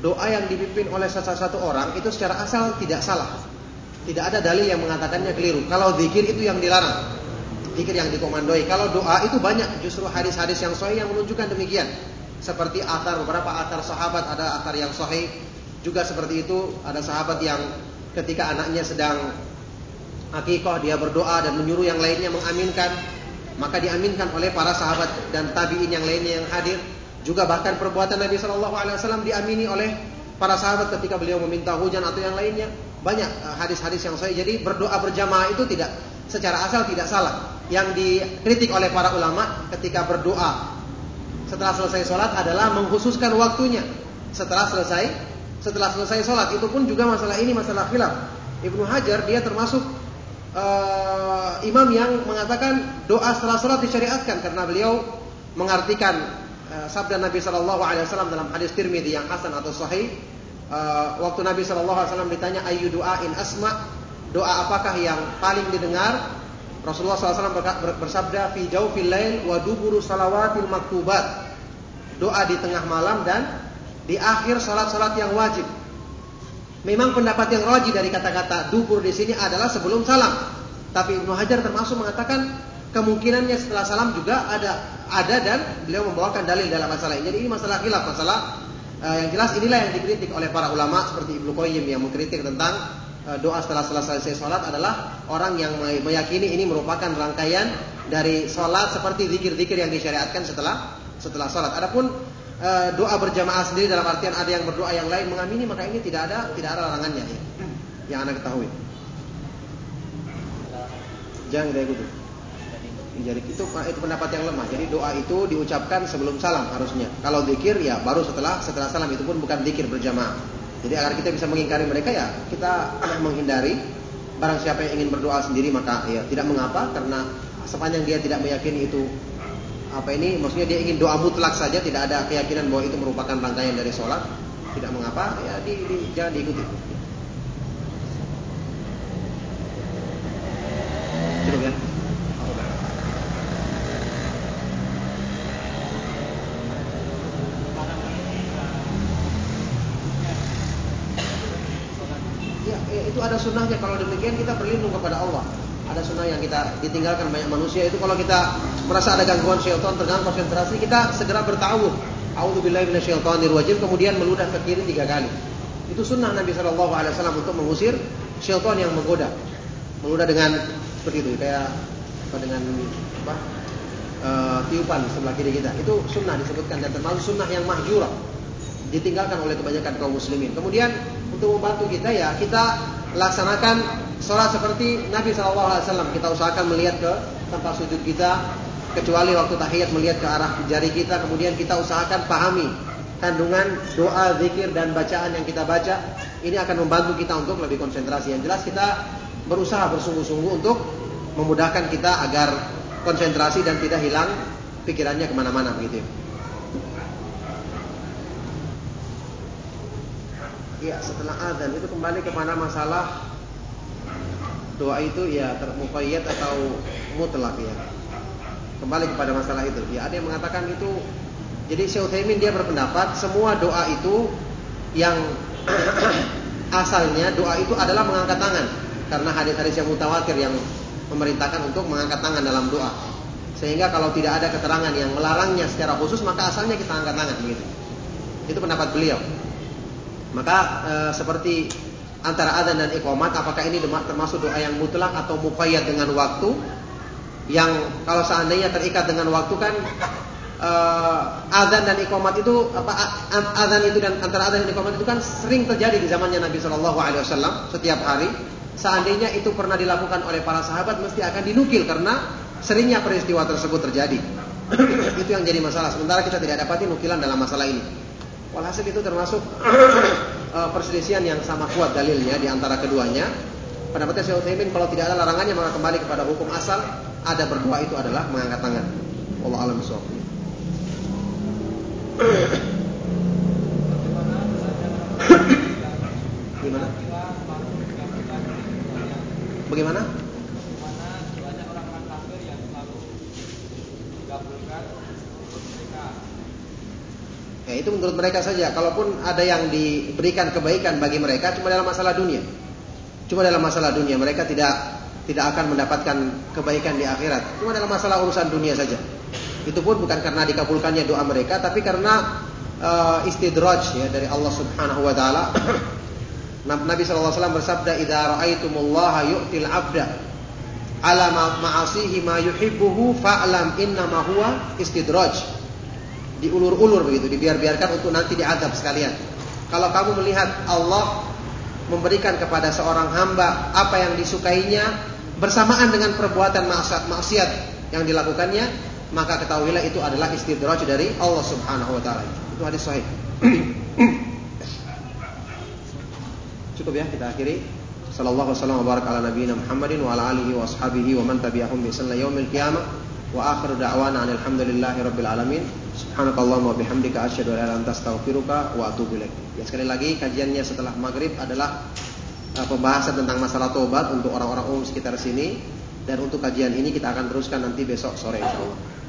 Doa yang dipimpin oleh salah satu orang itu secara asal tidak salah. Tidak ada dalil yang mengatakannya keliru. Kalau zikir itu yang dilarang. Zikir yang dikomandoi. Kalau doa itu banyak justru hadis-hadis yang sahih yang menunjukkan demikian. Seperti atar beberapa atar sahabat ada atar yang sahih juga seperti itu ada sahabat yang ketika anaknya sedang akikoh dia berdoa dan menyuruh yang lainnya mengaminkan maka diaminkan oleh para sahabat dan tabiin yang lainnya yang hadir juga bahkan perbuatan Nabi Shallallahu Alaihi Wasallam diamini oleh para sahabat ketika beliau meminta hujan atau yang lainnya banyak eh, hadis-hadis yang saya jadi berdoa berjamaah itu tidak secara asal tidak salah. Yang dikritik oleh para ulama ketika berdoa setelah selesai sholat adalah mengkhususkan waktunya setelah selesai setelah selesai sholat itu pun juga masalah ini masalah khilaf. Ibnu Hajar dia termasuk uh, imam yang mengatakan doa setelah sholat disyariatkan karena beliau mengartikan uh, sabda Nabi Shallallahu Alaihi Wasallam dalam hadis Tirmidzi yang hasan atau sahih uh, waktu Nabi Shallallahu Alaihi Wasallam ditanya ayu doa in asma? Doa apakah yang paling didengar? Rasulullah SAW bersabda fi jaufil lail wa duburu salawatil maktubat. Doa di tengah malam dan di akhir salat-salat yang wajib. Memang pendapat yang roji dari kata-kata dubur di sini adalah sebelum salam. Tapi Ibnu Hajar termasuk mengatakan kemungkinannya setelah salam juga ada ada dan beliau membawakan dalil dalam masalah ini. Jadi ini masalah khilaf masalah Uh, yang jelas inilah yang dikritik oleh para ulama seperti Ibnu Qayyim yang mengkritik tentang uh, doa setelah selesai sholat adalah orang yang meyakini ini merupakan rangkaian dari sholat seperti zikir-zikir yang disyariatkan setelah setelah sholat. Adapun uh, doa berjamaah sendiri dalam artian ada yang berdoa yang lain mengamini maka ini tidak ada tidak ada larangannya ya. Yang anda ketahui. Jangan ikuti. Jadi itu itu pendapat yang lemah. Jadi doa itu diucapkan sebelum salam harusnya. Kalau zikir ya baru setelah setelah salam itu pun bukan zikir berjamaah. Jadi agar kita bisa mengingkari mereka ya kita menghindari barang siapa yang ingin berdoa sendiri maka ya tidak mengapa karena sepanjang dia tidak meyakini itu apa ini maksudnya dia ingin doa mutlak saja tidak ada keyakinan bahwa itu merupakan rangkaian dari sholat tidak mengapa ya di, di, jangan diikuti cukup ya Ya, ya, itu ada sunnahnya kalau demikian kita berlindung kepada Allah. Ada sunnah yang kita ditinggalkan banyak manusia itu kalau kita merasa ada gangguan syaitan terganggu konsentrasi kita segera bertawud. A'udzubillahi kemudian meludah ke kiri tiga kali. Itu sunnah Nabi Shallallahu Alaihi Wasallam untuk mengusir syaitan yang menggoda. Meludah dengan seperti itu kayak apa dengan apa? E, tiupan sebelah kiri kita. Itu sunnah disebutkan dan termasuk sunnah yang mahjurah ditinggalkan oleh kebanyakan kaum muslimin. Kemudian untuk membantu kita ya kita laksanakan sholat seperti Nabi SAW. Kita usahakan melihat ke tempat sujud kita, kecuali waktu tahiyat melihat ke arah jari kita. Kemudian kita usahakan pahami kandungan doa, zikir dan bacaan yang kita baca. Ini akan membantu kita untuk lebih konsentrasi. Yang jelas kita berusaha bersungguh-sungguh untuk memudahkan kita agar konsentrasi dan tidak hilang pikirannya ke mana-mana begitu. Ya setelah azan itu kembali kepada masalah doa itu ya termuqayyad atau mutlak ya. Kembali kepada masalah itu. Ya ada yang mengatakan itu jadi Syekh Utsaimin dia berpendapat semua doa itu yang (clears throat) asalnya doa itu adalah mengangkat tangan karena hadis-hadis yang mutawatir yang memerintahkan untuk mengangkat tangan dalam doa. Sehingga kalau tidak ada keterangan yang melarangnya secara khusus maka asalnya kita angkat tangan begitu. Itu pendapat beliau. Maka e, seperti antara adzan dan iqamat apakah ini termasuk doa yang mutlak atau muqayyad dengan waktu? Yang kalau seandainya terikat dengan waktu kan uh, adzan dan iqamat itu apa adzan itu dan antara adzan dan iqamat itu kan sering terjadi di zamannya Nabi Shallallahu alaihi wasallam setiap hari. Seandainya itu pernah dilakukan oleh para sahabat mesti akan dinukil karena seringnya peristiwa tersebut terjadi. (clears throat) Itu yang jadi masalah. Sementara kita tidak dapati nukilan dalam masalah ini walhasil itu termasuk uh, (clears throat) perselisihan yang sama kuat dalilnya di antara keduanya. Pendapatnya Syekh Utsaimin kalau tidak ada larangannya maka kembali kepada hukum asal ada berdoa itu adalah mengangkat tangan. Allah alam. (clears throat) Gimana? Bagaimana? Ya, itu menurut mereka saja. Kalaupun ada yang diberikan kebaikan bagi mereka cuma dalam masalah dunia. Cuma dalam masalah dunia mereka tidak tidak akan mendapatkan kebaikan di akhirat. Cuma dalam masalah urusan dunia saja. Itu pun bukan karena dikabulkannya doa mereka tapi karena uh, istidraj ya dari Allah Subhanahu wa taala. (clears throat) Nabi sallallahu alaihi wasallam bersabda, "Idza ra'aitumullaha yu'til 'abda ala ma'asihi ma yuhibbuhu fa'lam innama huwa istidraj." Diulur-ulur begitu, dibiar-biarkan untuk nanti diadab sekalian. Kalau kamu melihat Allah memberikan kepada seorang hamba apa yang disukainya bersamaan dengan perbuatan maksiat yang dilakukannya, maka ketahuilah itu adalah istidraj dari Allah Subhanahu wa taala. Itu hadis sahih. (coughs) Cukup ya kita akhiri. Sallallahu wasallam wa baraka ala nabiyina Muhammadin wa ala alihi wa ashabihi wa man tabi'ahum bi ihsan yaumil qiyamah. Wa akhiru da'wana alhamdulillahi rabbil alamin. Subhanakallahumma bihamdika asyhadu an la ilaha illa anta astaghfiruka wa atubu ilaik. Ya sekali lagi kajiannya setelah maghrib adalah uh, pembahasan tentang masalah tobat untuk orang-orang umum sekitar sini dan untuk kajian ini kita akan teruskan nanti besok sore insyaallah.